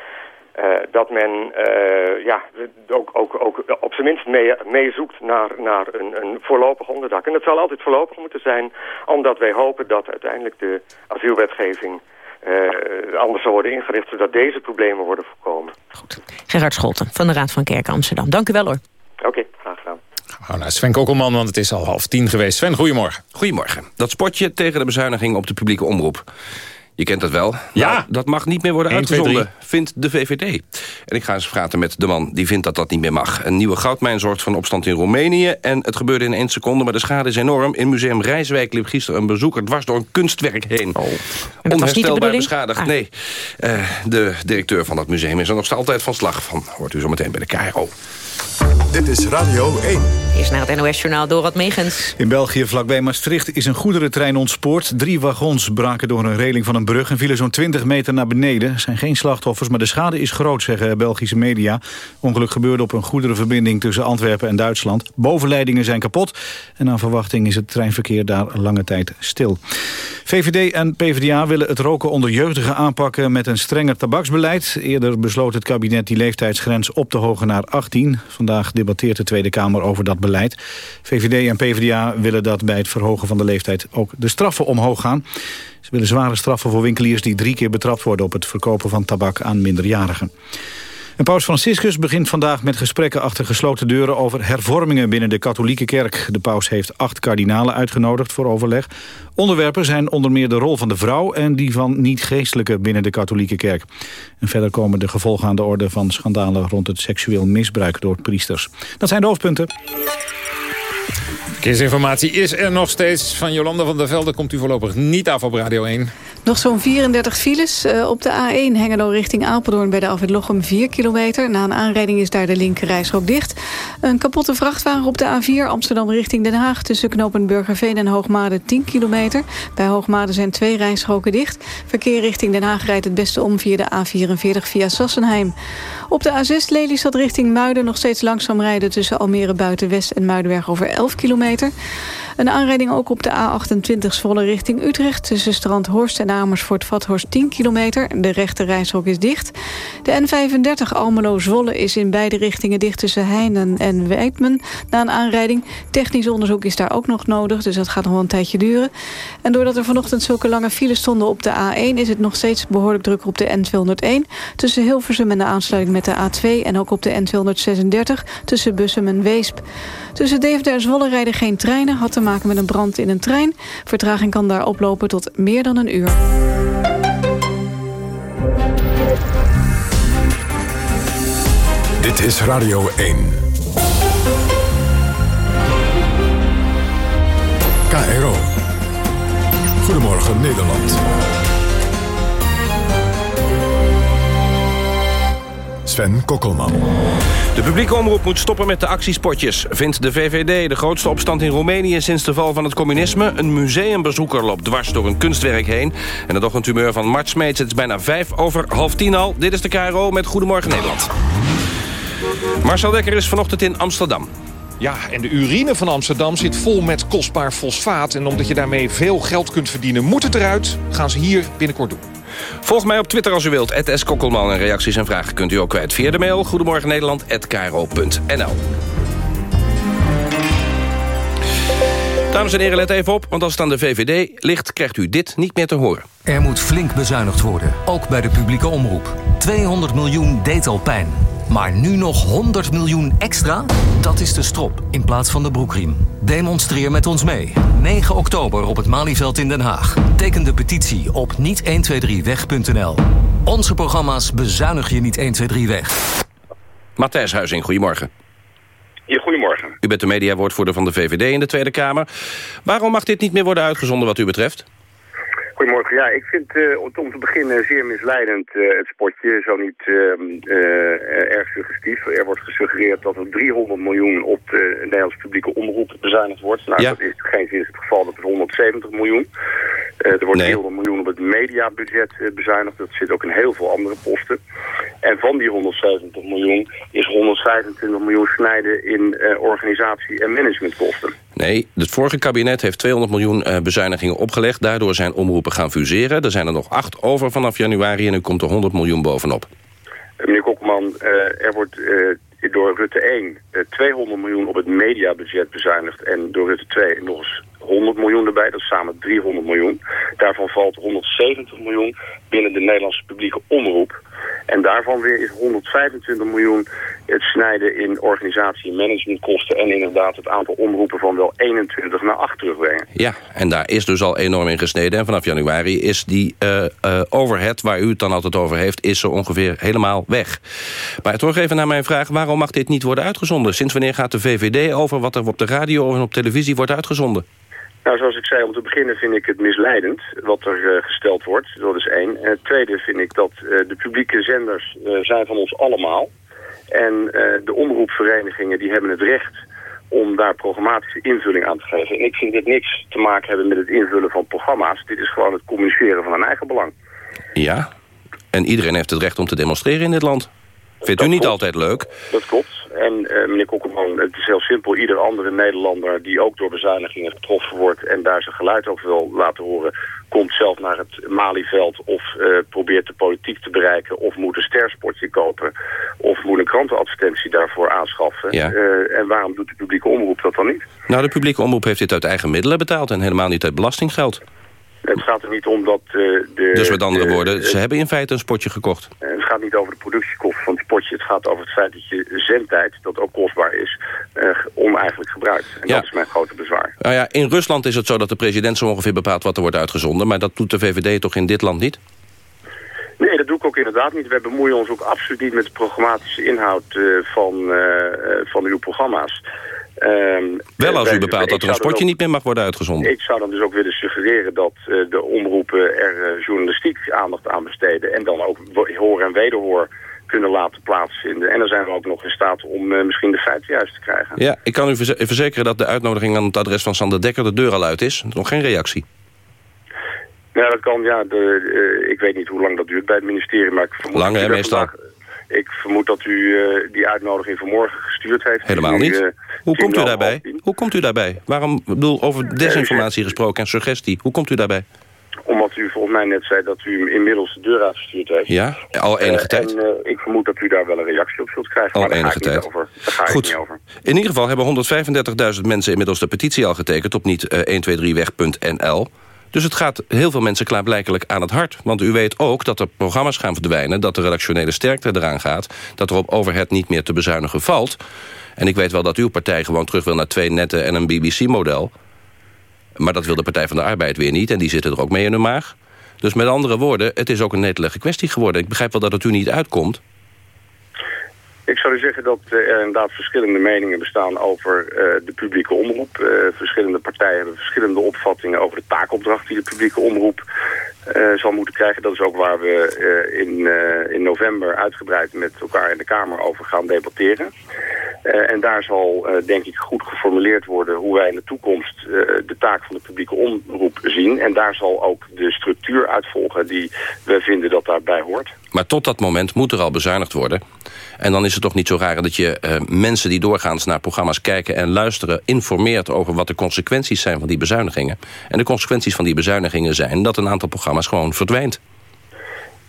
eh, dat men eh, ja, ook, ook, ook op zijn minst mee, meezoekt naar, naar een, een voorlopig onderdak. En dat zal altijd voorlopig moeten zijn, omdat wij hopen dat uiteindelijk de asielwetgeving eh, anders zal worden ingericht, zodat deze problemen worden voorkomen. Gerard Scholten van de Raad van Kerk Amsterdam. Dank u wel hoor. Oké, graag gedaan. Gaan we naar Sven Kokkelman, want het is al half tien geweest. Sven, goedemorgen. Goedemorgen. Dat spotje tegen de bezuiniging op de publieke omroep. Je kent dat wel. Ja. Nou, dat mag niet meer worden 1, 2, uitgezonden, vindt de VVD. En ik ga eens praten met de man die vindt dat dat niet meer mag. Een nieuwe goudmijn zorgt voor een opstand in Roemenië. En het gebeurde in één seconde, maar de schade is enorm. In museum Rijswijk liep gisteren een bezoeker dwars door een kunstwerk heen. de Onherstelbaar beschadigd. Ah. Nee, Eh, de directeur van dat museum is er nog altijd van slag van. Hoort u zo meteen bij de KRO. Dit is Radio 1. Eerst naar het NOS-journaal Dorot Megens. In België, vlakbij Maastricht, is een goederentrein ontspoord. Drie wagons braken door een reling van een brug... en vielen zo'n 20 meter naar beneden. Er zijn geen slachtoffers, maar de schade is groot, zeggen Belgische media. Ongeluk gebeurde op een goederenverbinding tussen Antwerpen en Duitsland. Bovenleidingen zijn kapot en aan verwachting is het treinverkeer daar lange tijd stil. VVD en PvdA willen het roken onder jeugdigen aanpakken met een strenger tabaksbeleid. Eerder besloot het kabinet die leeftijdsgrens op te hogen naar 18. Vandaag debatteert de Tweede Kamer over dat beleid. VVD en PvdA willen dat bij het verhogen van de leeftijd ook de straffen omhoog gaan. Ze willen zware straffen voor winkeliers die drie keer betrapt worden op het verkopen van tabak aan minderjarigen. En paus Franciscus begint vandaag met gesprekken achter gesloten deuren over hervormingen binnen de katholieke kerk. De paus heeft acht kardinalen uitgenodigd voor overleg. Onderwerpen zijn onder meer de rol van de vrouw en die van niet-geestelijke binnen de katholieke kerk. En verder komen de gevolgen aan de orde van schandalen rond het seksueel misbruik door priesters. Dat zijn de hoofdpunten. Verkeersinformatie is er nog steeds. Van Jolanda van der Velde komt u voorlopig niet af op Radio 1. Nog zo'n 34 files eh, op de A1 Hengelo richting Apeldoorn bij de Alfred Lochem 4 kilometer. Na een aanrijding is daar de linkerrijstrook dicht. Een kapotte vrachtwagen op de A4 Amsterdam richting Den Haag... tussen knopen Burgerveen en Hoogmade 10 kilometer. Bij Hoogmade zijn twee rijstroken dicht. Verkeer richting Den Haag rijdt het beste om via de A44 via Sassenheim. Op de A6 Lelystad richting Muiden nog steeds langzaam rijden... tussen Almere Buitenwest en Muidenberg over 11 kilometer kilometer. Een aanrijding ook op de A28 Zwolle richting Utrecht... tussen Strand Horst en Amersfoort-Vathorst 10 kilometer. De rechte reishok is dicht. De N35 Almelo-Zwolle is in beide richtingen dicht... tussen Heinen en Wijtmen na een aanrijding. Technisch onderzoek is daar ook nog nodig, dus dat gaat nog wel een tijdje duren. En doordat er vanochtend zulke lange files stonden op de A1... is het nog steeds behoorlijk druk op de N201... tussen Hilversum en de aansluiting met de A2... en ook op de N236 tussen Bussum en Weesp. Tussen Deventer en Zwolle rijden geen treinen... had te maken met een brand in een trein. Vertraging kan daar oplopen tot meer dan een uur. Dit is Radio 1. KRO. Goedemorgen Nederland. Sven Kokkelman. De publieke omroep moet stoppen met de actiespotjes, vindt de VVD. De grootste opstand in Roemenië sinds de val van het communisme. Een museumbezoeker loopt dwars door een kunstwerk heen. En het ochtendhumeur van Mart Smeets. Het is bijna vijf over half tien al. Dit is de KRO met Goedemorgen Nederland. Marcel Dekker is vanochtend in Amsterdam. Ja, en de urine van Amsterdam zit vol met kostbaar fosfaat. En omdat je daarmee veel geld kunt verdienen, moet het eruit. Gaan ze hier binnenkort doen. Volg mij op Twitter als u wilt, @s Kokkelman. En reacties en vragen kunt u ook kwijt via de mail. Goedemorgen Nederland@kro.nl. Dames en heren, let even op, want als het aan de VVD ligt... krijgt u dit niet meer te horen. Er moet flink bezuinigd worden, ook bij de publieke omroep. 200 miljoen deed al pijn. Maar nu nog 100 miljoen extra? Dat is de strop in plaats van de broekriem. Demonstreer met ons mee. 9 oktober op het Malieveld in Den Haag. Teken de petitie op niet123weg.nl. Onze programma's bezuinig je niet 123 weg. Matthijs Huizing, goedemorgen. Ja, goedemorgen. U bent de mediawoordvoerder van de VVD in de Tweede Kamer. Waarom mag dit niet meer worden uitgezonden wat u betreft? Goedemorgen. Ja, ik vind uh, om te beginnen zeer misleidend uh, het spotje. Zo niet uh, erg suggestief. Er wordt gesuggereerd dat er 300 miljoen op de Nederlandse publieke omroep bezuinigd wordt. Nou, ja. dat is geen zin het geval. Dat is 170 miljoen. er wordt nee. 300 miljoen op het mediabudget bezuinigd. Dat zit ook in heel veel andere posten. En van die 170 miljoen is 125 miljoen snijden in organisatie- en managementkosten. Nee, het vorige kabinet heeft 200 miljoen uh, bezuinigingen opgelegd. Daardoor zijn omroepen gaan fuseren. Er zijn er nog acht over vanaf januari en nu komt er 100 miljoen bovenop. Meneer Kokkelman, uh, er wordt door Rutte 1 200 miljoen op het mediabudget bezuinigd... en door Rutte 2 nog eens 100 miljoen erbij, dat is samen 300 miljoen. Daarvan valt 170 miljoen binnen de Nederlandse publieke omroep. En daarvan weer is 125 miljoen het snijden in organisatie- en managementkosten... en inderdaad het aantal omroepen van wel 21 naar 8 terugbrengen. Ja, en daar is dus al enorm in gesneden. En vanaf januari is die uh, overhead, waar u het dan altijd over heeft... is zo ongeveer helemaal weg. Maar terug even naar mijn vraag, waarom mag dit niet worden uitgezonden? Sinds wanneer gaat de VVD over wat er op de radio en op televisie wordt uitgezonden? Nou, zoals ik zei, om te beginnen vind ik het misleidend wat er uh, gesteld wordt. Dat is één. En het tweede vind ik dat uh, de publieke zenders uh, zijn van ons allemaal. En de omroepverenigingen die hebben het recht om daar programmatische invulling aan te geven. En ik vind dit niks te maken hebben met het invullen van programma's. Dit is gewoon het communiceren van een eigen belang. Ja, en iedereen heeft het recht om te demonstreren in dit land. Vindt u niet klopt. altijd leuk? Dat klopt. En uh, meneer Kokkerman, het is heel simpel. Ieder andere Nederlander die ook door bezuinigingen getroffen wordt... en daar zijn geluid over wil laten horen... komt zelf naar het Malieveld of uh, probeert de politiek te bereiken... of moet een sterspotje kopen... of moet een krantenadvertentie daarvoor aanschaffen. Ja. Uh, en waarom doet de publieke omroep dat dan niet? Nou, de publieke omroep heeft dit uit eigen middelen betaald... en helemaal niet uit belastinggeld. Het gaat er niet om dat uh, de... Dus met andere woorden, ze hebben in feite een spotje gekocht. Het gaat niet over de productiekosten van het gaat over het feit dat je zendtijd, dat ook kostbaar is, uh, oneigenlijk gebruikt. En Ja. dat is mijn grote bezwaar. Nou ja, in Rusland is het zo dat de president zo ongeveer bepaalt wat er wordt uitgezonden. Maar dat doet de VVD toch in dit land niet? Nee, dat doe ik ook inderdaad niet. Wij bemoeien ons ook absoluut niet met de programmatische inhoud uh, van, uh, van uw programma's. Um, Wel als u bepaalt dat er een spotje ook- niet meer mag worden uitgezonden. Ik zou dan dus ook willen suggereren dat eh, de omroepen er eh, journalistiek aandacht aan besteden. En dan ook hoor en wederhoor kunnen laten plaatsvinden. En dan zijn we ook nog in staat om eh, misschien de feiten juist te krijgen. Ja, ik kan u verze- verzekeren dat de uitnodiging aan het adres van Sander Dekker de deur al uit is. Nog geen reactie. Ja, dat kan. Ja, de, eh, ik weet niet hoe lang dat duurt bij het ministerie. Maar ik vermoed Lang, dat hè, u er meestal? vandaag- ik vermoed dat u eh, die uitnodiging vanmorgen gestuurd heeft. Helemaal niet. Hoe komt u daarbij? Hoe komt u daarbij? Waarom, ik bedoel, over desinformatie gesproken en suggestie. Hoe komt u daarbij? Omdat u volgens mij net zei dat u hem inmiddels de deur uitgestuurd heeft. Ja, al enige Eh, tijd. En eh, ik vermoed dat u daar wel een reactie op zult krijgen. Al maar daar ga enige ik niet tijd. over. Daar ga ik Goed. niet over. In ieder geval hebben 135.000 mensen inmiddels de petitie al getekend... op niet eh, 123weg.nl. Dus het gaat heel veel mensen klaarblijkelijk aan het hart. Want u weet ook dat er programma's gaan verdwijnen... dat de redactionele sterkte eraan gaat... dat er op overhead niet meer te bezuinigen valt. En ik weet wel dat uw partij gewoon terug wil naar twee netten en een BBC-model. Maar dat wil de Partij van de Arbeid weer niet... en die zitten er ook mee in hun maag. Dus met andere woorden, het is ook een netelige kwestie geworden. Ik begrijp wel dat het u niet uitkomt. Ik zou u zeggen dat er inderdaad verschillende meningen bestaan over eh, de publieke omroep. Eh, verschillende partijen hebben verschillende opvattingen over de taakopdracht die de publieke omroep eh, zal moeten krijgen. Dat is ook waar we in, in november uitgebreid met elkaar in de Kamer over gaan debatteren. Eh, en daar zal, eh, denk ik, goed geformuleerd worden hoe wij in de toekomst eh, de taak van de publieke omroep zien. En daar zal ook de structuur uitvolgen die we vinden dat daarbij hoort. Maar tot dat moment moet er al bezuinigd worden. En dan is het toch niet zo raar dat je mensen die doorgaans naar programma's kijken en luisteren... informeert over wat de consequenties zijn van die bezuinigingen. En de consequenties van die bezuinigingen zijn dat een aantal programma's gewoon verdwijnt.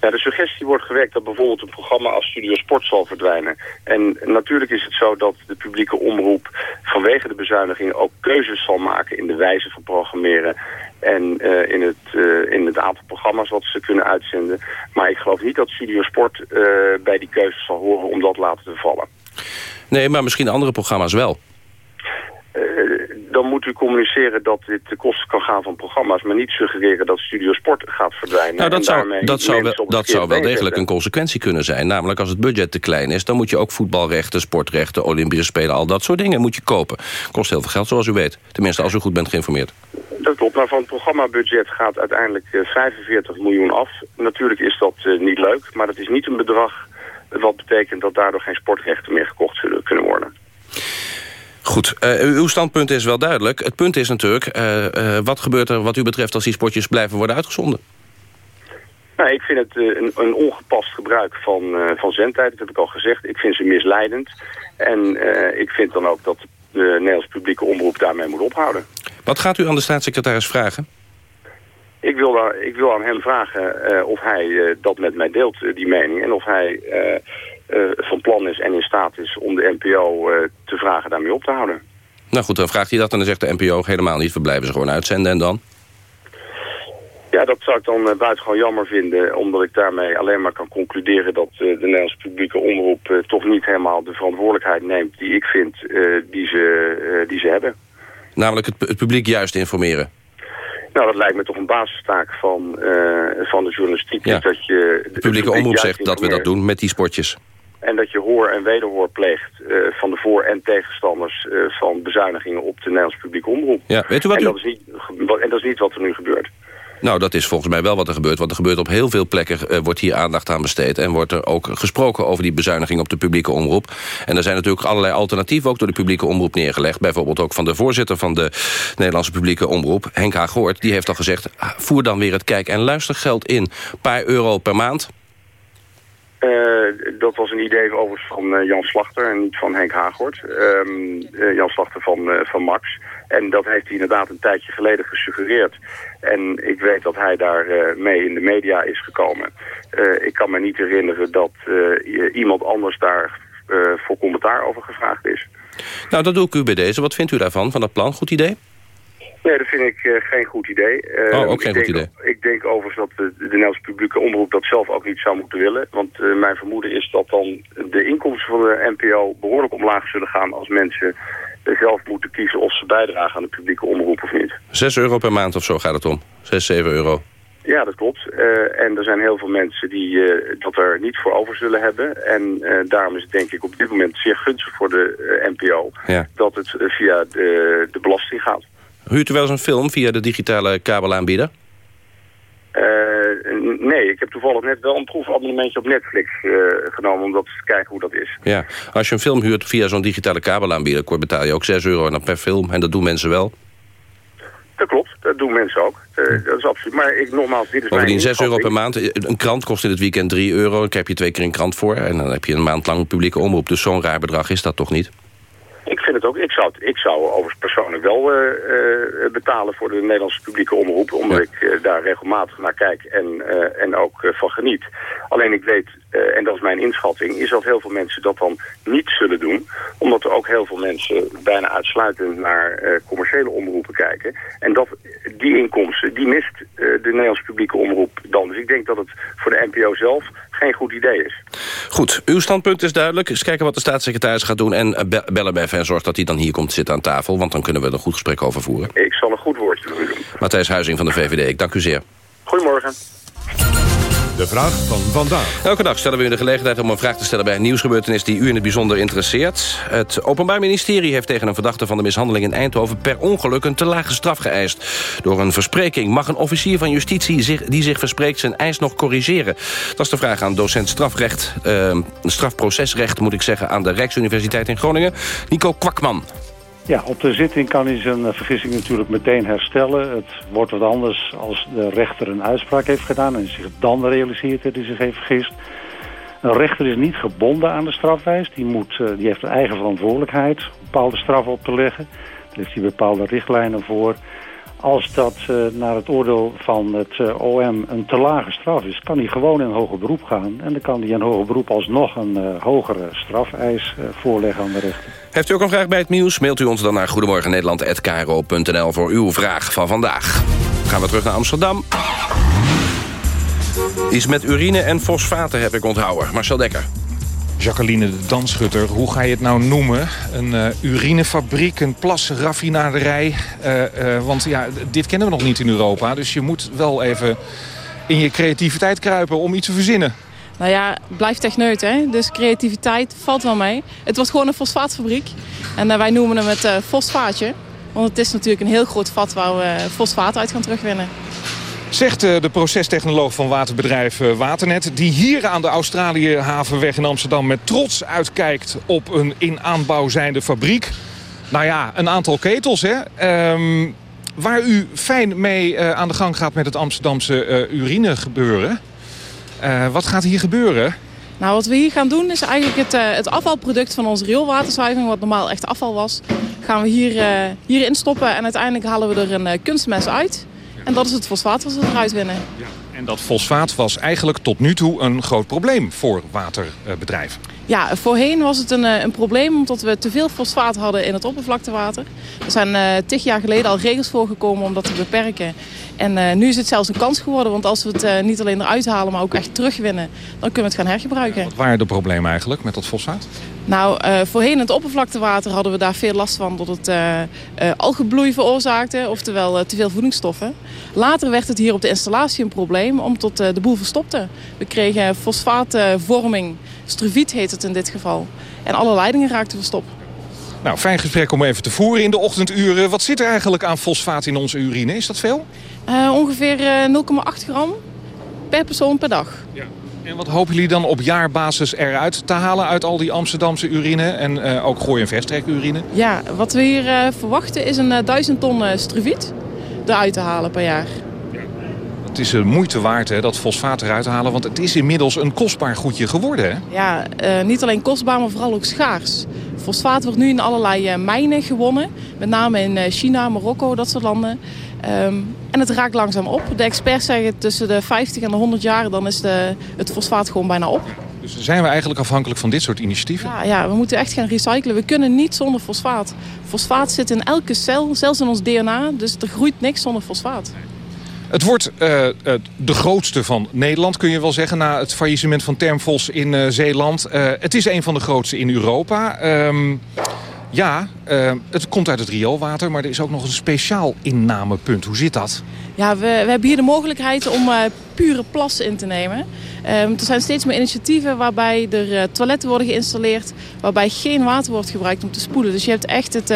Ja, de suggestie wordt gewekt dat bijvoorbeeld een programma als Studio Sport zal verdwijnen. En natuurlijk is het zo dat de publieke omroep vanwege de bezuiniging ook keuzes zal maken in de wijze van programmeren en eh, in, het, eh, in het aantal programma's wat ze kunnen uitzenden. Maar ik geloof niet dat Studio Sport eh, bij die keuzes zal horen om dat laten te vallen. Nee, maar misschien andere programma's wel. Eh, dan moet u communiceren dat dit de kosten kan gaan van programma's, maar niet suggereren dat Studio Sport gaat verdwijnen. Nou, dat zou, dat zou, wel, dat zou wel degelijk een consequentie kunnen zijn. Namelijk als het budget te klein is... dan moet je ook voetbalrechten, sportrechten, Olympische Spelen... al dat soort dingen moet je kopen. Kost heel veel geld, zoals u weet. Tenminste, als u goed bent geïnformeerd. Dat klopt, maar van het programmabudget gaat uiteindelijk eh, 45 miljoen af. Natuurlijk is dat eh, niet leuk, maar dat is niet een bedrag wat betekent dat daardoor geen sportrechten meer gekocht zullen kunnen worden. Goed, eh, uw standpunt is wel duidelijk. Het punt is natuurlijk, eh, eh, wat gebeurt er wat u betreft... als die spotjes blijven worden uitgezonden? Nou, ik vind het een, een ongepast gebruik van, van zendtijd, dat heb ik al gezegd. Ik vind ze misleidend en ik vind dan ook dat de Nederlandse publieke omroep daarmee moet ophouden. Wat gaat u aan de staatssecretaris vragen? Ik wil, daar, ik wil aan hem vragen of hij dat met mij deelt, die mening. En of hij eh, eh, van plan is en in staat is om de NPO eh, te vragen daarmee op te houden. Nou goed, dan vraagt hij dat en dan zegt de NPO helemaal niet. We blijven ze gewoon uitzenden en dan? Ja, dat zou ik dan uh, buitengewoon jammer vinden, omdat ik daarmee alleen maar kan concluderen dat uh, de Nederlandse publieke omroep toch niet helemaal de verantwoordelijkheid neemt die ik vind die, ze, die ze hebben. Namelijk het, het, publiek juist informeren? Nou, dat lijkt me toch een basistaak van, van de journalistiek. Ja. Dat je de publieke omroep zegt dat we dat doen met die spotjes. En dat je hoor en wederhoor pleegt van de voor- en tegenstanders van bezuinigingen op de Nederlandse publieke omroep. Ja, weet u wat en, u... dat is niet, en dat is niet wat er nu gebeurt. Nou, dat is volgens mij wel wat er gebeurt. Want er gebeurt op heel veel plekken, uh, wordt hier aandacht aan besteed... en wordt er ook gesproken over die bezuiniging op de publieke omroep. En er zijn natuurlijk allerlei alternatieven ook door de publieke omroep neergelegd. Bijvoorbeeld ook van de voorzitter van de Nederlandse publieke omroep, Henk Hagoort. Die heeft al gezegd, voer dan weer het kijk- en luistergeld in. Een paar euro per maand. Uh, dat was een idee overigens van uh, Jan Slachter en niet van Henk Hagort. Um, uh, Jan Slachter van, van Max. En dat heeft hij inderdaad een tijdje geleden gesuggereerd. En ik weet dat hij daar mee in de media is gekomen. ik kan me niet herinneren dat iemand anders daar voor commentaar over gevraagd is. Nou, dat doe ik u bij deze. Wat vindt u daarvan, van dat plan? Goed idee? Nee, dat vind ik uh, geen goed idee. Uh, oh, ook geen goed idee. Ik denk overigens dat de, de Nederlandse publieke omroep dat zelf ook niet zou moeten willen. Want uh, mijn vermoeden is dat dan de inkomsten van de NPO behoorlijk omlaag zullen gaan als mensen zelf moeten kiezen of ze bijdragen aan de publieke omroep of niet. 6 euro per maand of zo gaat het om. 6, 7 euro. Ja, dat klopt. Uh, en er zijn heel veel mensen die uh, dat er niet voor over zullen hebben. En uh, daarom is het denk ik op dit moment zeer gunstig voor de NPO... Ja. dat het via de, de belasting gaat. Huurt u wel eens een film via de digitale kabelaanbieder? nee, ik heb toevallig net wel een proefabonnementje op Netflix genomen... om dat te kijken hoe dat is. Ja, als je een film huurt via zo'n digitale kabelaanbieder... betaal je ook 6 euro per film. En dat doen mensen wel. Dat klopt, dat doen mensen ook. Uh, dat is absoluut. Maar ik, nogmaals, dit is Bovendien mijn 6 euro per maand. Een krant kost in het weekend 3 euro. Dan heb je twee keer een krant voor. En dan heb je een maand lang publieke omroep. Dus zo'n raar bedrag is dat toch niet? Ik vind het ook. Ik zou, het, ik zou overigens persoonlijk wel uh, uh, betalen voor de Nederlandse publieke omroep. Omdat ja. ik uh, daar regelmatig naar kijk en, en ook van geniet. Alleen ik weet, en dat is mijn inschatting, is dat heel veel mensen dat dan niet zullen doen. Omdat er ook heel veel mensen bijna uitsluitend naar commerciële omroepen kijken. En dat, die inkomsten, die mist de Nederlandse publieke omroep dan. Dus ik denk dat het voor de NPO zelf geen goed idee is. Goed, uw standpunt is duidelijk. Eens kijken wat de staatssecretaris gaat doen en be bellen bij en zorg dat hij dan hier komt zitten aan tafel. Want dan kunnen we er een goed gesprek over voeren. Ik zal een goed woordje doen. Matthijs Huizing van de VVD, ik dank u zeer. Goedemorgen. De vraag van vandaag. Elke dag stellen we u de gelegenheid om een vraag te stellen... bij een nieuwsgebeurtenis die u in het bijzonder interesseert. Het Openbaar Ministerie heeft tegen een verdachte van de mishandeling in Eindhoven... per ongeluk een te lage straf geëist. Door een verspreking mag een officier van justitie zich, die zich verspreekt... zijn eis nog corrigeren. Dat is de vraag aan docent strafrecht, uh, strafprocesrecht... moet ik zeggen, aan de Rijksuniversiteit in Groningen. Nico Kwakman. Ja, op de zitting kan hij zijn vergissing natuurlijk meteen herstellen. Het wordt wat anders als de rechter een uitspraak heeft gedaan... en zich dan realiseert dat hij zich heeft vergist. Een rechter is niet gebonden aan de strafwijs. Die, moet, die heeft een eigen verantwoordelijkheid om bepaalde straffen op te leggen. Daar heeft bepaalde richtlijnen voor. Als dat uh, naar het oordeel van het uh, OM een te lage straf is... kan hij gewoon in hoger beroep gaan. En dan kan hij in hoger beroep alsnog een uh, hogere strafeis voorleggen aan de rechter. Heeft u ook een vraag bij het nieuws? Mailt u ons dan naar goedemorgennederland.kro.nl voor uw vraag van vandaag. Gaan we terug naar Amsterdam. Iets met urine en fosfaten heb ik onthouden. Marcel Dekker. Jacqueline de Danschutter, hoe ga je het nou noemen? Een uh, urinefabriek, een plasraffinaderij. Uh, uh, want ja, dit kennen we nog niet in Europa. Dus je moet wel even in je creativiteit kruipen om iets te verzinnen. Nou ja, blijf techneut, hè. Dus creativiteit valt wel mee. Het wordt gewoon een fosfaatfabriek. En wij noemen hem het fosfaatje. Want het is natuurlijk een heel groot vat waar we fosfaat uit gaan terugwinnen. Zegt de procestechnoloog van waterbedrijf Waternet... die hier aan de Australië-havenweg in Amsterdam met trots uitkijkt... op een in aanbouw zijnde fabriek. Nou ja, een aantal ketels, hè. Um, waar u fijn mee uh, aan de gang gaat met het Amsterdamse uh, urine gebeuren. Uh, wat gaat hier gebeuren? Nou, wat we hier gaan doen is eigenlijk het, het afvalproduct van onze rioolwaterzuivering... wat normaal echt afval was, gaan we hier, hierin stoppen... en uiteindelijk halen we er een kunstmes uit... En dat is het fosfaat wat we eruit winnen. Ja, en dat fosfaat was eigenlijk tot nu toe een groot probleem voor waterbedrijven. Ja, voorheen was het een, een probleem omdat we te veel fosfaat hadden in het oppervlaktewater. Er zijn uh, tig jaar geleden al regels voorgekomen om dat te beperken. En uh, nu is het zelfs een kans geworden. Want als we het uh, niet alleen eruit halen, maar ook echt terugwinnen... dan kunnen we het gaan hergebruiken. Wat waren de problemen eigenlijk met dat fosfaat? Nou, uh, voorheen het oppervlaktewater hadden we daar veel last van... dat het algebloei veroorzaakte, oftewel te veel voedingsstoffen. Later werd het hier op de installatie een probleem, om tot de boel verstopte. We kregen fosfaatvorming, struviet heet het in dit geval. En alle leidingen raakten verstopt. Nou, fijn gesprek om even te voeren in de ochtenduren. Wat zit er eigenlijk aan fosfaat in onze urine? Is dat veel? Uh, ongeveer uh, 0,8 gram per persoon per dag. Ja. En wat hopen jullie dan op jaarbasis eruit te halen uit al die Amsterdamse urine en uh, ook gooi- en verstrekurine? Ja, wat we hier verwachten is een 1000 ton struviet eruit te halen per jaar. Het is een moeite waard hè, dat fosfaat eruit halen, want het is inmiddels een kostbaar goedje geworden. Hè? Ja, niet alleen kostbaar, maar vooral ook schaars. Fosfaat wordt nu in allerlei mijnen gewonnen. Met name in China, Marokko, dat soort landen. Um, en het raakt langzaam op. De experts zeggen tussen de 50 en de 100 jaar... dan is de, het fosfaat gewoon bijna op. Dus zijn we eigenlijk afhankelijk van dit soort initiatieven? Ja, ja, we moeten echt gaan recyclen. We kunnen niet zonder fosfaat. Fosfaat zit in elke cel, zelfs in ons DNA. Dus er groeit niks zonder fosfaat. Het wordt uh, de grootste van Nederland, kun je wel zeggen... na het faillissement van Termfos in uh, Zeeland. het is een van de grootste in Europa. Um, ja, het komt uit het rioolwater, maar er is ook nog een speciaal innamepunt. Hoe zit dat? Ja, we, we hebben hier de mogelijkheid om pure plas in te nemen. Um, er zijn steeds meer initiatieven waarbij er toiletten worden geïnstalleerd... waarbij geen water wordt gebruikt om te spoelen. Dus je hebt echt het,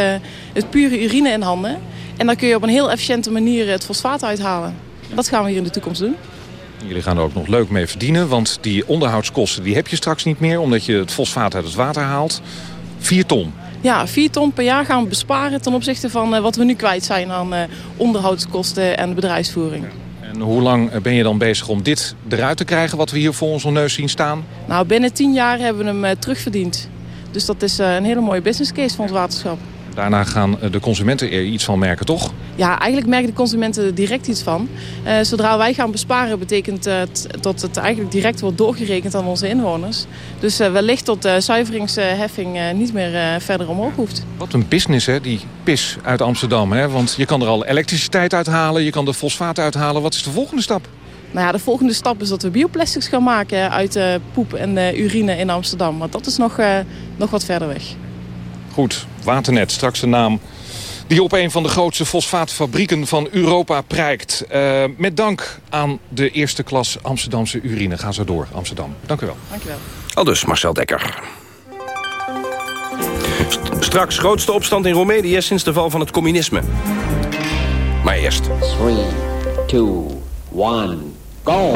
het pure urine in handen. En dan kun je op een heel efficiënte manier het fosfaat uithalen. Dat gaan we hier in de toekomst doen. Jullie gaan er ook nog leuk mee verdienen, want die onderhoudskosten die heb je straks niet meer... omdat je het fosfaat uit het water haalt. 4 ton. Ja, 4 ton per jaar gaan we besparen ten opzichte van uh, wat we nu kwijt zijn aan uh, onderhoudskosten en bedrijfsvoering. En hoe lang ben je dan bezig om dit eruit te krijgen wat we hier voor onze neus zien staan? Nou, binnen 10 jaar hebben we hem uh, terugverdiend. Dus dat is een hele mooie business case van ons waterschap. Daarna gaan de consumenten er iets van merken, toch? Ja, eigenlijk merken de consumenten er direct iets van. Uh, zodra wij gaan besparen betekent het dat het eigenlijk direct wordt doorgerekend aan onze inwoners. Dus uh, wellicht tot de zuiveringsheffing uh, niet meer verder omhoog hoeft. Wat een business hè, die pis uit Amsterdam. Hè? Want je kan er al elektriciteit uithalen, je kan er fosfaat uithalen. Wat is de volgende stap? Nou ja, de volgende stap is dat we bioplastics gaan maken uit de poep en de urine in Amsterdam. Want dat is nog, nog wat verder weg. Goed, Waternet, straks de naam die op een van de grootste fosfaatfabrieken van Europa prijkt. Uh, met dank aan de eerste klas Amsterdamse urine. Ga zo door, Amsterdam. Dank u wel. Dank u wel. Al dus, Marcel Dekker. Straks grootste opstand in Roemenië sinds de val van het communisme. Maar eerst. 3, 2, 1, go!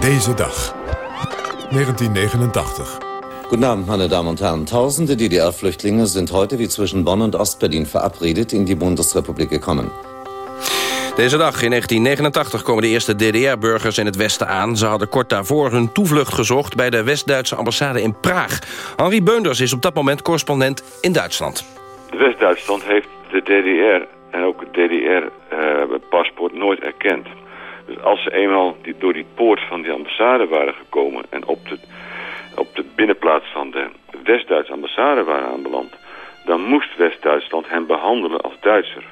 Deze dag. 1989. Guten Abend, meine Damen und Herren. Tausende DDR-Flüchtlinge sind heute wie zwischen Bonn und Ostberlin verabredet in die Bundesrepublik gekommen. Deze dag in 1989 komen de eerste DDR-burgers in het Westen aan. Ze hadden kort daarvoor hun toevlucht gezocht bij de West-Duitse ambassade in Praag. Henri Beunders is op dat moment correspondent in Duitsland. West-Duitsland heeft de DDR en ook het DDR-paspoort nooit erkend. Dus als ze eenmaal die, door die poort van die ambassade waren gekomen... en op de op de binnenplaats van de West-Duitse ambassade waren aanbeland, dan moest West-Duitsland hen behandelen als Duitser.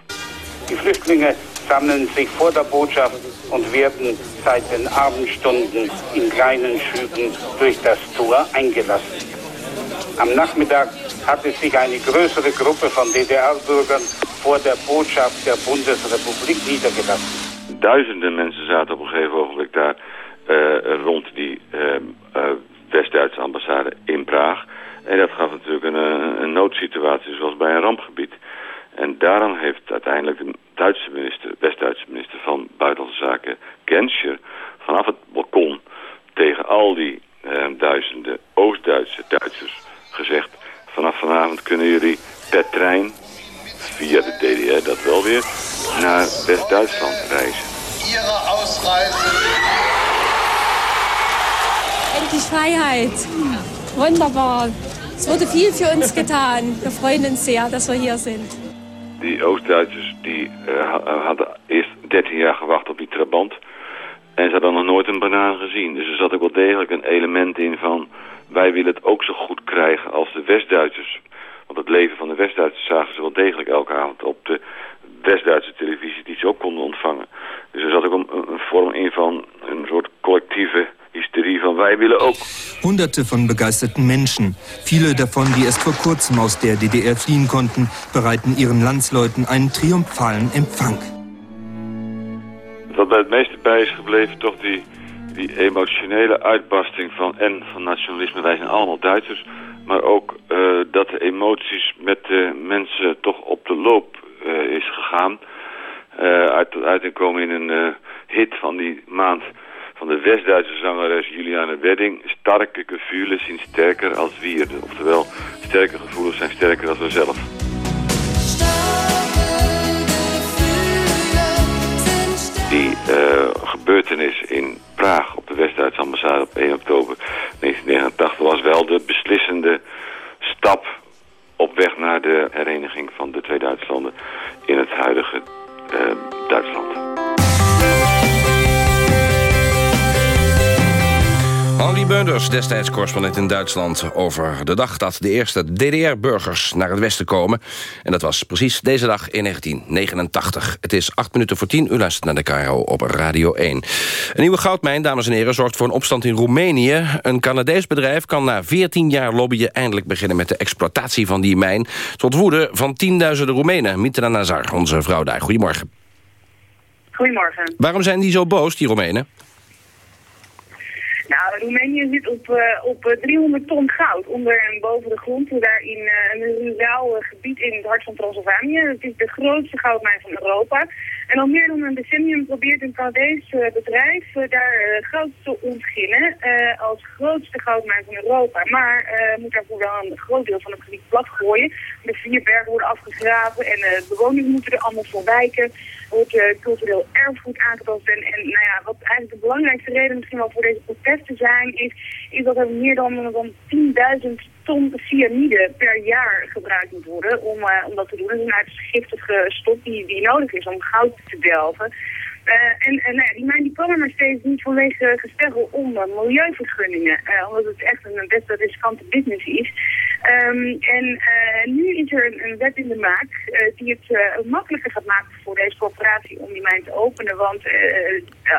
Die Flüchtlinge sammeln sich vor der Botschaft und werden seit den Abendstunden in kleinen Schüben durch das Tor eingelassen. Am Nachmittag hatte sich eine größere Gruppe von DDR-Bürgern vor der Botschaft der Bundesrepublik niedergelassen. Duizenden mensen zaten op een gegeven ogenblik daar uh, rond die uh, uh, West-Duitse ambassade in Praag. En dat gaf natuurlijk een, eh, een noodsituatie zoals bij een rampgebied. En daarom heeft uiteindelijk de Duitse minister, West-Duitse minister van Buitenlandse Zaken, Genscher, vanaf het balkon tegen al die eh, duizenden Oost-Duitse Duitsers gezegd... vanaf vanavond kunnen jullie per trein, via de DDR dat wel weer, naar West-Duitsland reizen. Ihre Ausreise Endlich Freiheit. Wunderbar. Es wurde viel für uns getan. Wir freuen uns sehr, dass wir hier sind. Die Oost-Duitsers die, uh, hadden eerst 13 jaar gewacht op die trabant. En ze hadden nog nooit een banaan gezien. Dus er zat ook wel degelijk een element in van... wij willen het ook zo goed krijgen als de West-Duitsers. Want het leven van de West-Duitsers zagen ze wel degelijk elke avond op de West-Duitse televisie... die ze ook konden vorm in van een soort collectieve hysterie van wij willen ook. Hunderte von begeisterten Menschen, viele davon, die erst vor kurzem aus der DDR fliehen konnten, bereiten ihren Landsleuten einen triumphalen Empfang. Wat bij het meeste bij is gebleven, toch die, die emotionele uitbarsting van en van nationalisme. Wij zijn allemaal Duitsers, maar ook uh, dat de emoties met de mensen toch op de loop uh, is gegaan. Uh, uit, uitgekomen in een hit van die maand van de West-Duitse zangeres Juliane Wedding. Starke gevoelens zijn sterker als wir. Oftewel, sterke gevoelens zijn sterker dan zelf. Die uh, gebeurtenis in Praag op de West-Duitse ambassade op 1 oktober 1989 was wel de beslissende stap op weg naar de hereniging van de twee Duitslanden in het huidige uh, Duitsland. Beunders, destijds correspondent in Duitsland... over de dag dat de eerste DDR-burgers naar het westen komen. En dat was precies deze dag in 1989. Het is acht minuten voor tien. U luistert naar de KRO op Radio 1. Een nieuwe goudmijn, dames en heren, zorgt voor een opstand in Roemenië. Een Canadees bedrijf kan na 14 jaar lobbyen... eindelijk beginnen met de exploitatie van die mijn... tot woede van tienduizenden Roemenen. Mitra Nazar, onze vrouw daar. Goedemorgen. Goedemorgen. Waarom zijn die zo boos, die Roemenen? Nou, Roemenië zit op, uh, op 300 ton goud onder en boven de grond. Daar in uh, een ruraal gebied in het hart van Transylvanië. Het is de grootste goudmijn van Europa. En al meer dan een decennium probeert een Canadees bedrijf daar goud te ontginnen als grootste goudmijn van Europa. Maar moet daarvoor wel een groot deel van het gebied plat gooien. De vier bergen worden afgegraven en bewoners moeten er allemaal voor wijken uh, cultureel erfgoed aangetast. En, en nou ja, wat eigenlijk de belangrijkste reden misschien wel voor deze protesten zijn, is, is dat er meer dan, dan 10.000 ton cyanide per jaar gebruikt moet worden om, uh, om dat te doen. Dat is een uitgiftige stof die, die nodig is om goud te delven. Uh, en nou die mijn die komen maar steeds niet vanwege gesteggel om milieuvergunningen. Uh, omdat het echt een best riskante business is. Um, en nu is er een, een, wet in de maak die het makkelijker gaat maken voor deze corporatie om die mijn te openen. Want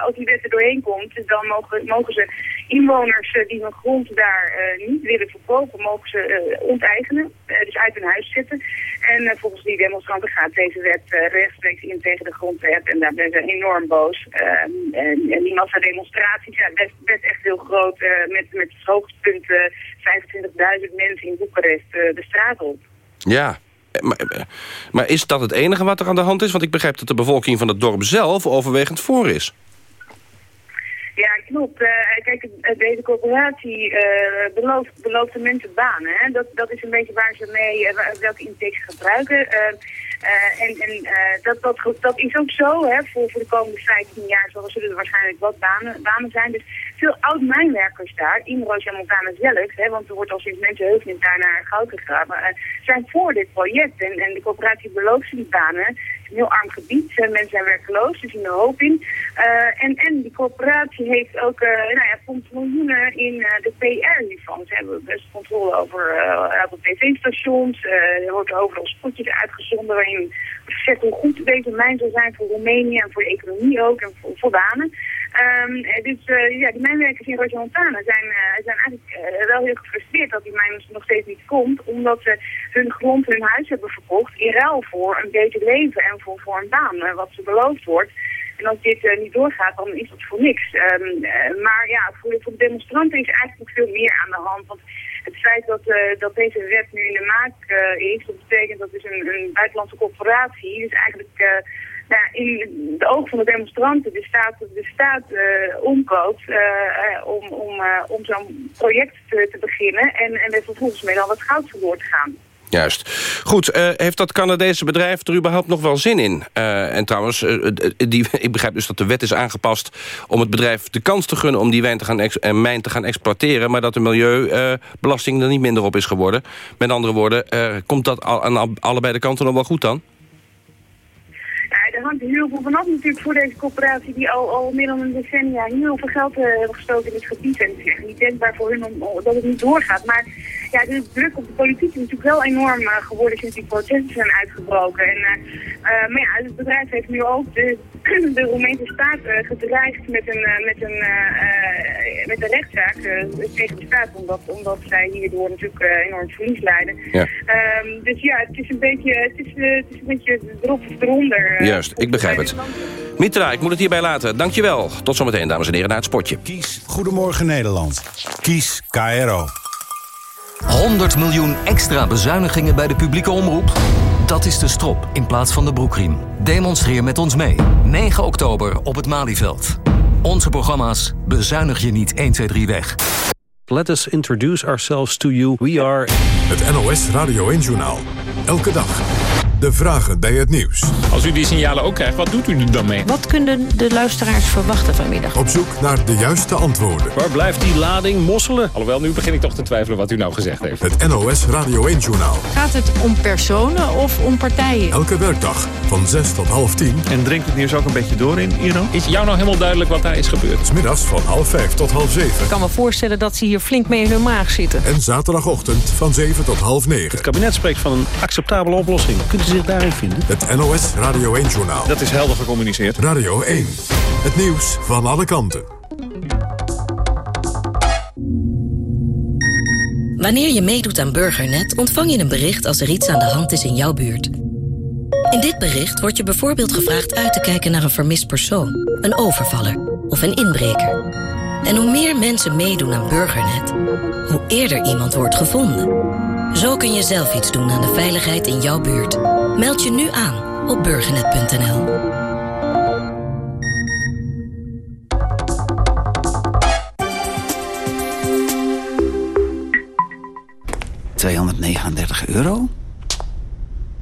als die wet er doorheen komt, dan mogen, mogen ze inwoners die hun grond daar niet willen verkopen, mogen ze onteigenen. dus uit hun huis zetten. En volgens die demonstranten gaat deze wet rechtstreeks in tegen de grondwet. En daar ben ze enorm boos. Ehm, en, die massademonstraties, ja, best, best echt heel groot. Uh, met, met het hoogtepunt 25.000 mensen in Boekarest uh, de straat op. Ja, maar, maar, is dat het enige wat er aan de hand is? Want ik begrijp dat de bevolking van het dorp zelf overwegend voor is. Ja, klopt. Uh, kijk, deze corporatie uh, belooft, belooft de mensen banen. Hè? Dat, dat is een beetje waar ze mee, uh, welke index gebruiken. En en dat, dat, dat is ook zo. Hè? Voor, voor de komende 15 jaar zullen er waarschijnlijk wat banen, banen zijn. Dus veel oud-mijnwerkers daar, in Roosje Montana zelf, hè, want er wordt al sinds mensenheugenis daar naar goud gegraven, zijn voor dit project. En, en de corporatie belooft die banen. Een heel arm gebied. mensen zijn werkloos, er zien er hoop in. en, en die corporatie heeft ook uh, nou ja, komt miljoenen in de PR hiervan. Ze hebben best controle over aantal tv-stations. er wordt overal spotjes uitgezonden waarin gezegd hoe goed deze mijn zal zijn voor Roemenië en voor de economie ook en voor, voor banen. Um, dus ja, die mijnwerkers in Roger zijn, zijn eigenlijk wel heel gefrustreerd dat die mijn nog steeds niet komt. Omdat ze hun grond, hun huis hebben verkocht in ruil voor een beter leven en voor, een baan, wat ze beloofd wordt. En als dit niet doorgaat, dan is dat voor niks. Uh, maar ja, voor de, demonstranten is eigenlijk veel meer aan de hand. Want het feit dat, uh, dat deze wet nu in de maak is, dat betekent dat is een, een buitenlandse corporatie. Dus eigenlijk nou, in de ogen van de demonstranten de staat, de staat omkoopt om, om, om zo'n project te, beginnen. En, en er vervolgens mee dan wat goud verloren te gaan. Juist. Goed, uh, heeft dat Canadese bedrijf er überhaupt nog wel zin in? Uh, en trouwens, uh, die, ik begrijp dus dat de wet is aangepast... om het bedrijf de kans te gunnen om die wijn te gaan mijn te gaan exploiteren... maar dat de milieubelasting er niet minder op is geworden. Met andere woorden, komt dat aan allebei de kanten nog wel goed dan? Hangt heel veel vanaf natuurlijk voor deze corporatie die al, al meer dan een decennia heel veel geld hebben gestoken in het gebied. En het is echt niet denkbaar voor hun om, dat het niet doorgaat. Maar ja, de druk op de politiek is natuurlijk wel enorm uh, geworden sinds die protesten zijn uitgebroken. En, uh, maar ja, het bedrijf heeft nu ook de de Roemeense staat gedreigd met een, met een, met een rechtszaak tegen de staat, omdat, omdat zij hierdoor natuurlijk enorm verlies leiden. Ja. Ehm, dus ja, het is een beetje, het is, het is een beetje erop of eronder. Juist, ik begrijp het. Mitra, ik moet het hierbij laten. Dankjewel. Tot zometeen, dames en heren, naar het spotje. Kies Goedemorgen Nederland. Kies KRO. 100 miljoen extra bezuinigingen bij de publieke omroep? Dat is de strop in plaats van de broekriem. Demonstreer met ons mee. 9 oktober op het Malieveld. Onze programma's bezuinig je niet 1, 2, 3 weg. Let us introduce ourselves to you. We are... Het NOS Radio 1-journaal. Elke dag. De vragen bij het nieuws. Als u die signalen ook krijgt, wat doet u er dan mee? Wat kunnen de luisteraars verwachten vanmiddag? Op zoek naar de juiste antwoorden. Waar blijft die lading mosselen? Alhoewel, nu begin ik toch te twijfelen wat u nou gezegd heeft. Het NOS Radio 1-journaal. Gaat het om personen of om partijen? Elke werkdag van 6 tot half 10. En drinkt het nieuws ook een beetje door in Iran? Is jou nou helemaal duidelijk wat daar is gebeurd? Smiddags van half 5 tot half 7. Ik kan me voorstellen dat ze hier flink mee in hun maag zitten. En zaterdagochtend van 7 tot half 9. Het kabinet spreekt van een acceptabele oplossing. Kunt zich daarin vinden? Het NOS Radio 1-journaal. Dat is helder gecommuniceerd. Radio 1. Het nieuws van alle kanten. Wanneer je meedoet aan Burgernet ontvang je een bericht als er iets aan de hand is in jouw buurt. In dit bericht wordt je bijvoorbeeld gevraagd uit te kijken naar een vermist persoon, een overvaller of een inbreker. En hoe meer mensen meedoen aan Burgernet, hoe eerder iemand wordt gevonden. Zo kun je zelf iets doen aan de veiligheid in jouw buurt. Meld je nu aan op burgernet.nl. ...239 euro?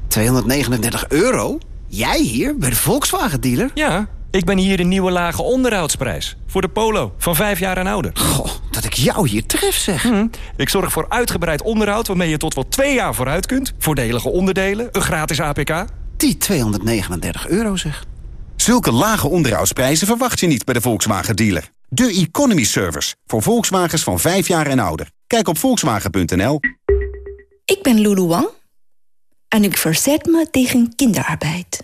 239 euro? Jij hier, bij de Volkswagen-dealer? Ja, ik ben hier de nieuwe lage onderhoudsprijs. Voor de Polo, van vijf jaar en ouder. Goh, dat ik jou hier tref, zeg. Hm, ik zorg voor uitgebreid onderhoud waarmee je tot wel twee jaar vooruit kunt. Voordelige onderdelen, een gratis APK. Die 239 euro, zeg. Zulke lage onderhoudsprijzen verwacht je niet bij de Volkswagen-dealer. De Economy Service, voor Volkswagens van 5 jaar en ouder. Kijk op volkswagen.nl. Ik ben Lulu Wang en ik verzet me tegen kinderarbeid.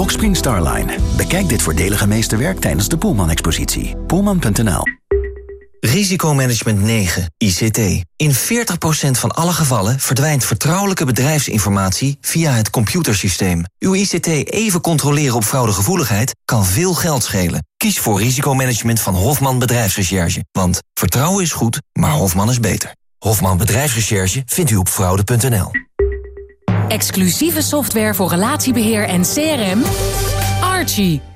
Boxspring Starline. Bekijk dit voordelige meesterwerk tijdens de Poelman-expositie. Poelman.nl Risicomanagement 9, ICT. In 40% van alle gevallen verdwijnt vertrouwelijke bedrijfsinformatie via het computersysteem. Uw ICT even controleren op fraudegevoeligheid kan veel geld schelen. Kies voor risicomanagement van Hofman Bedrijfsrecherche. Want vertrouwen is goed, maar Hofman is beter. Hofman Bedrijfsrecherche vindt u op fraude.nl. Exclusieve software voor relatiebeheer en CRM. Archie.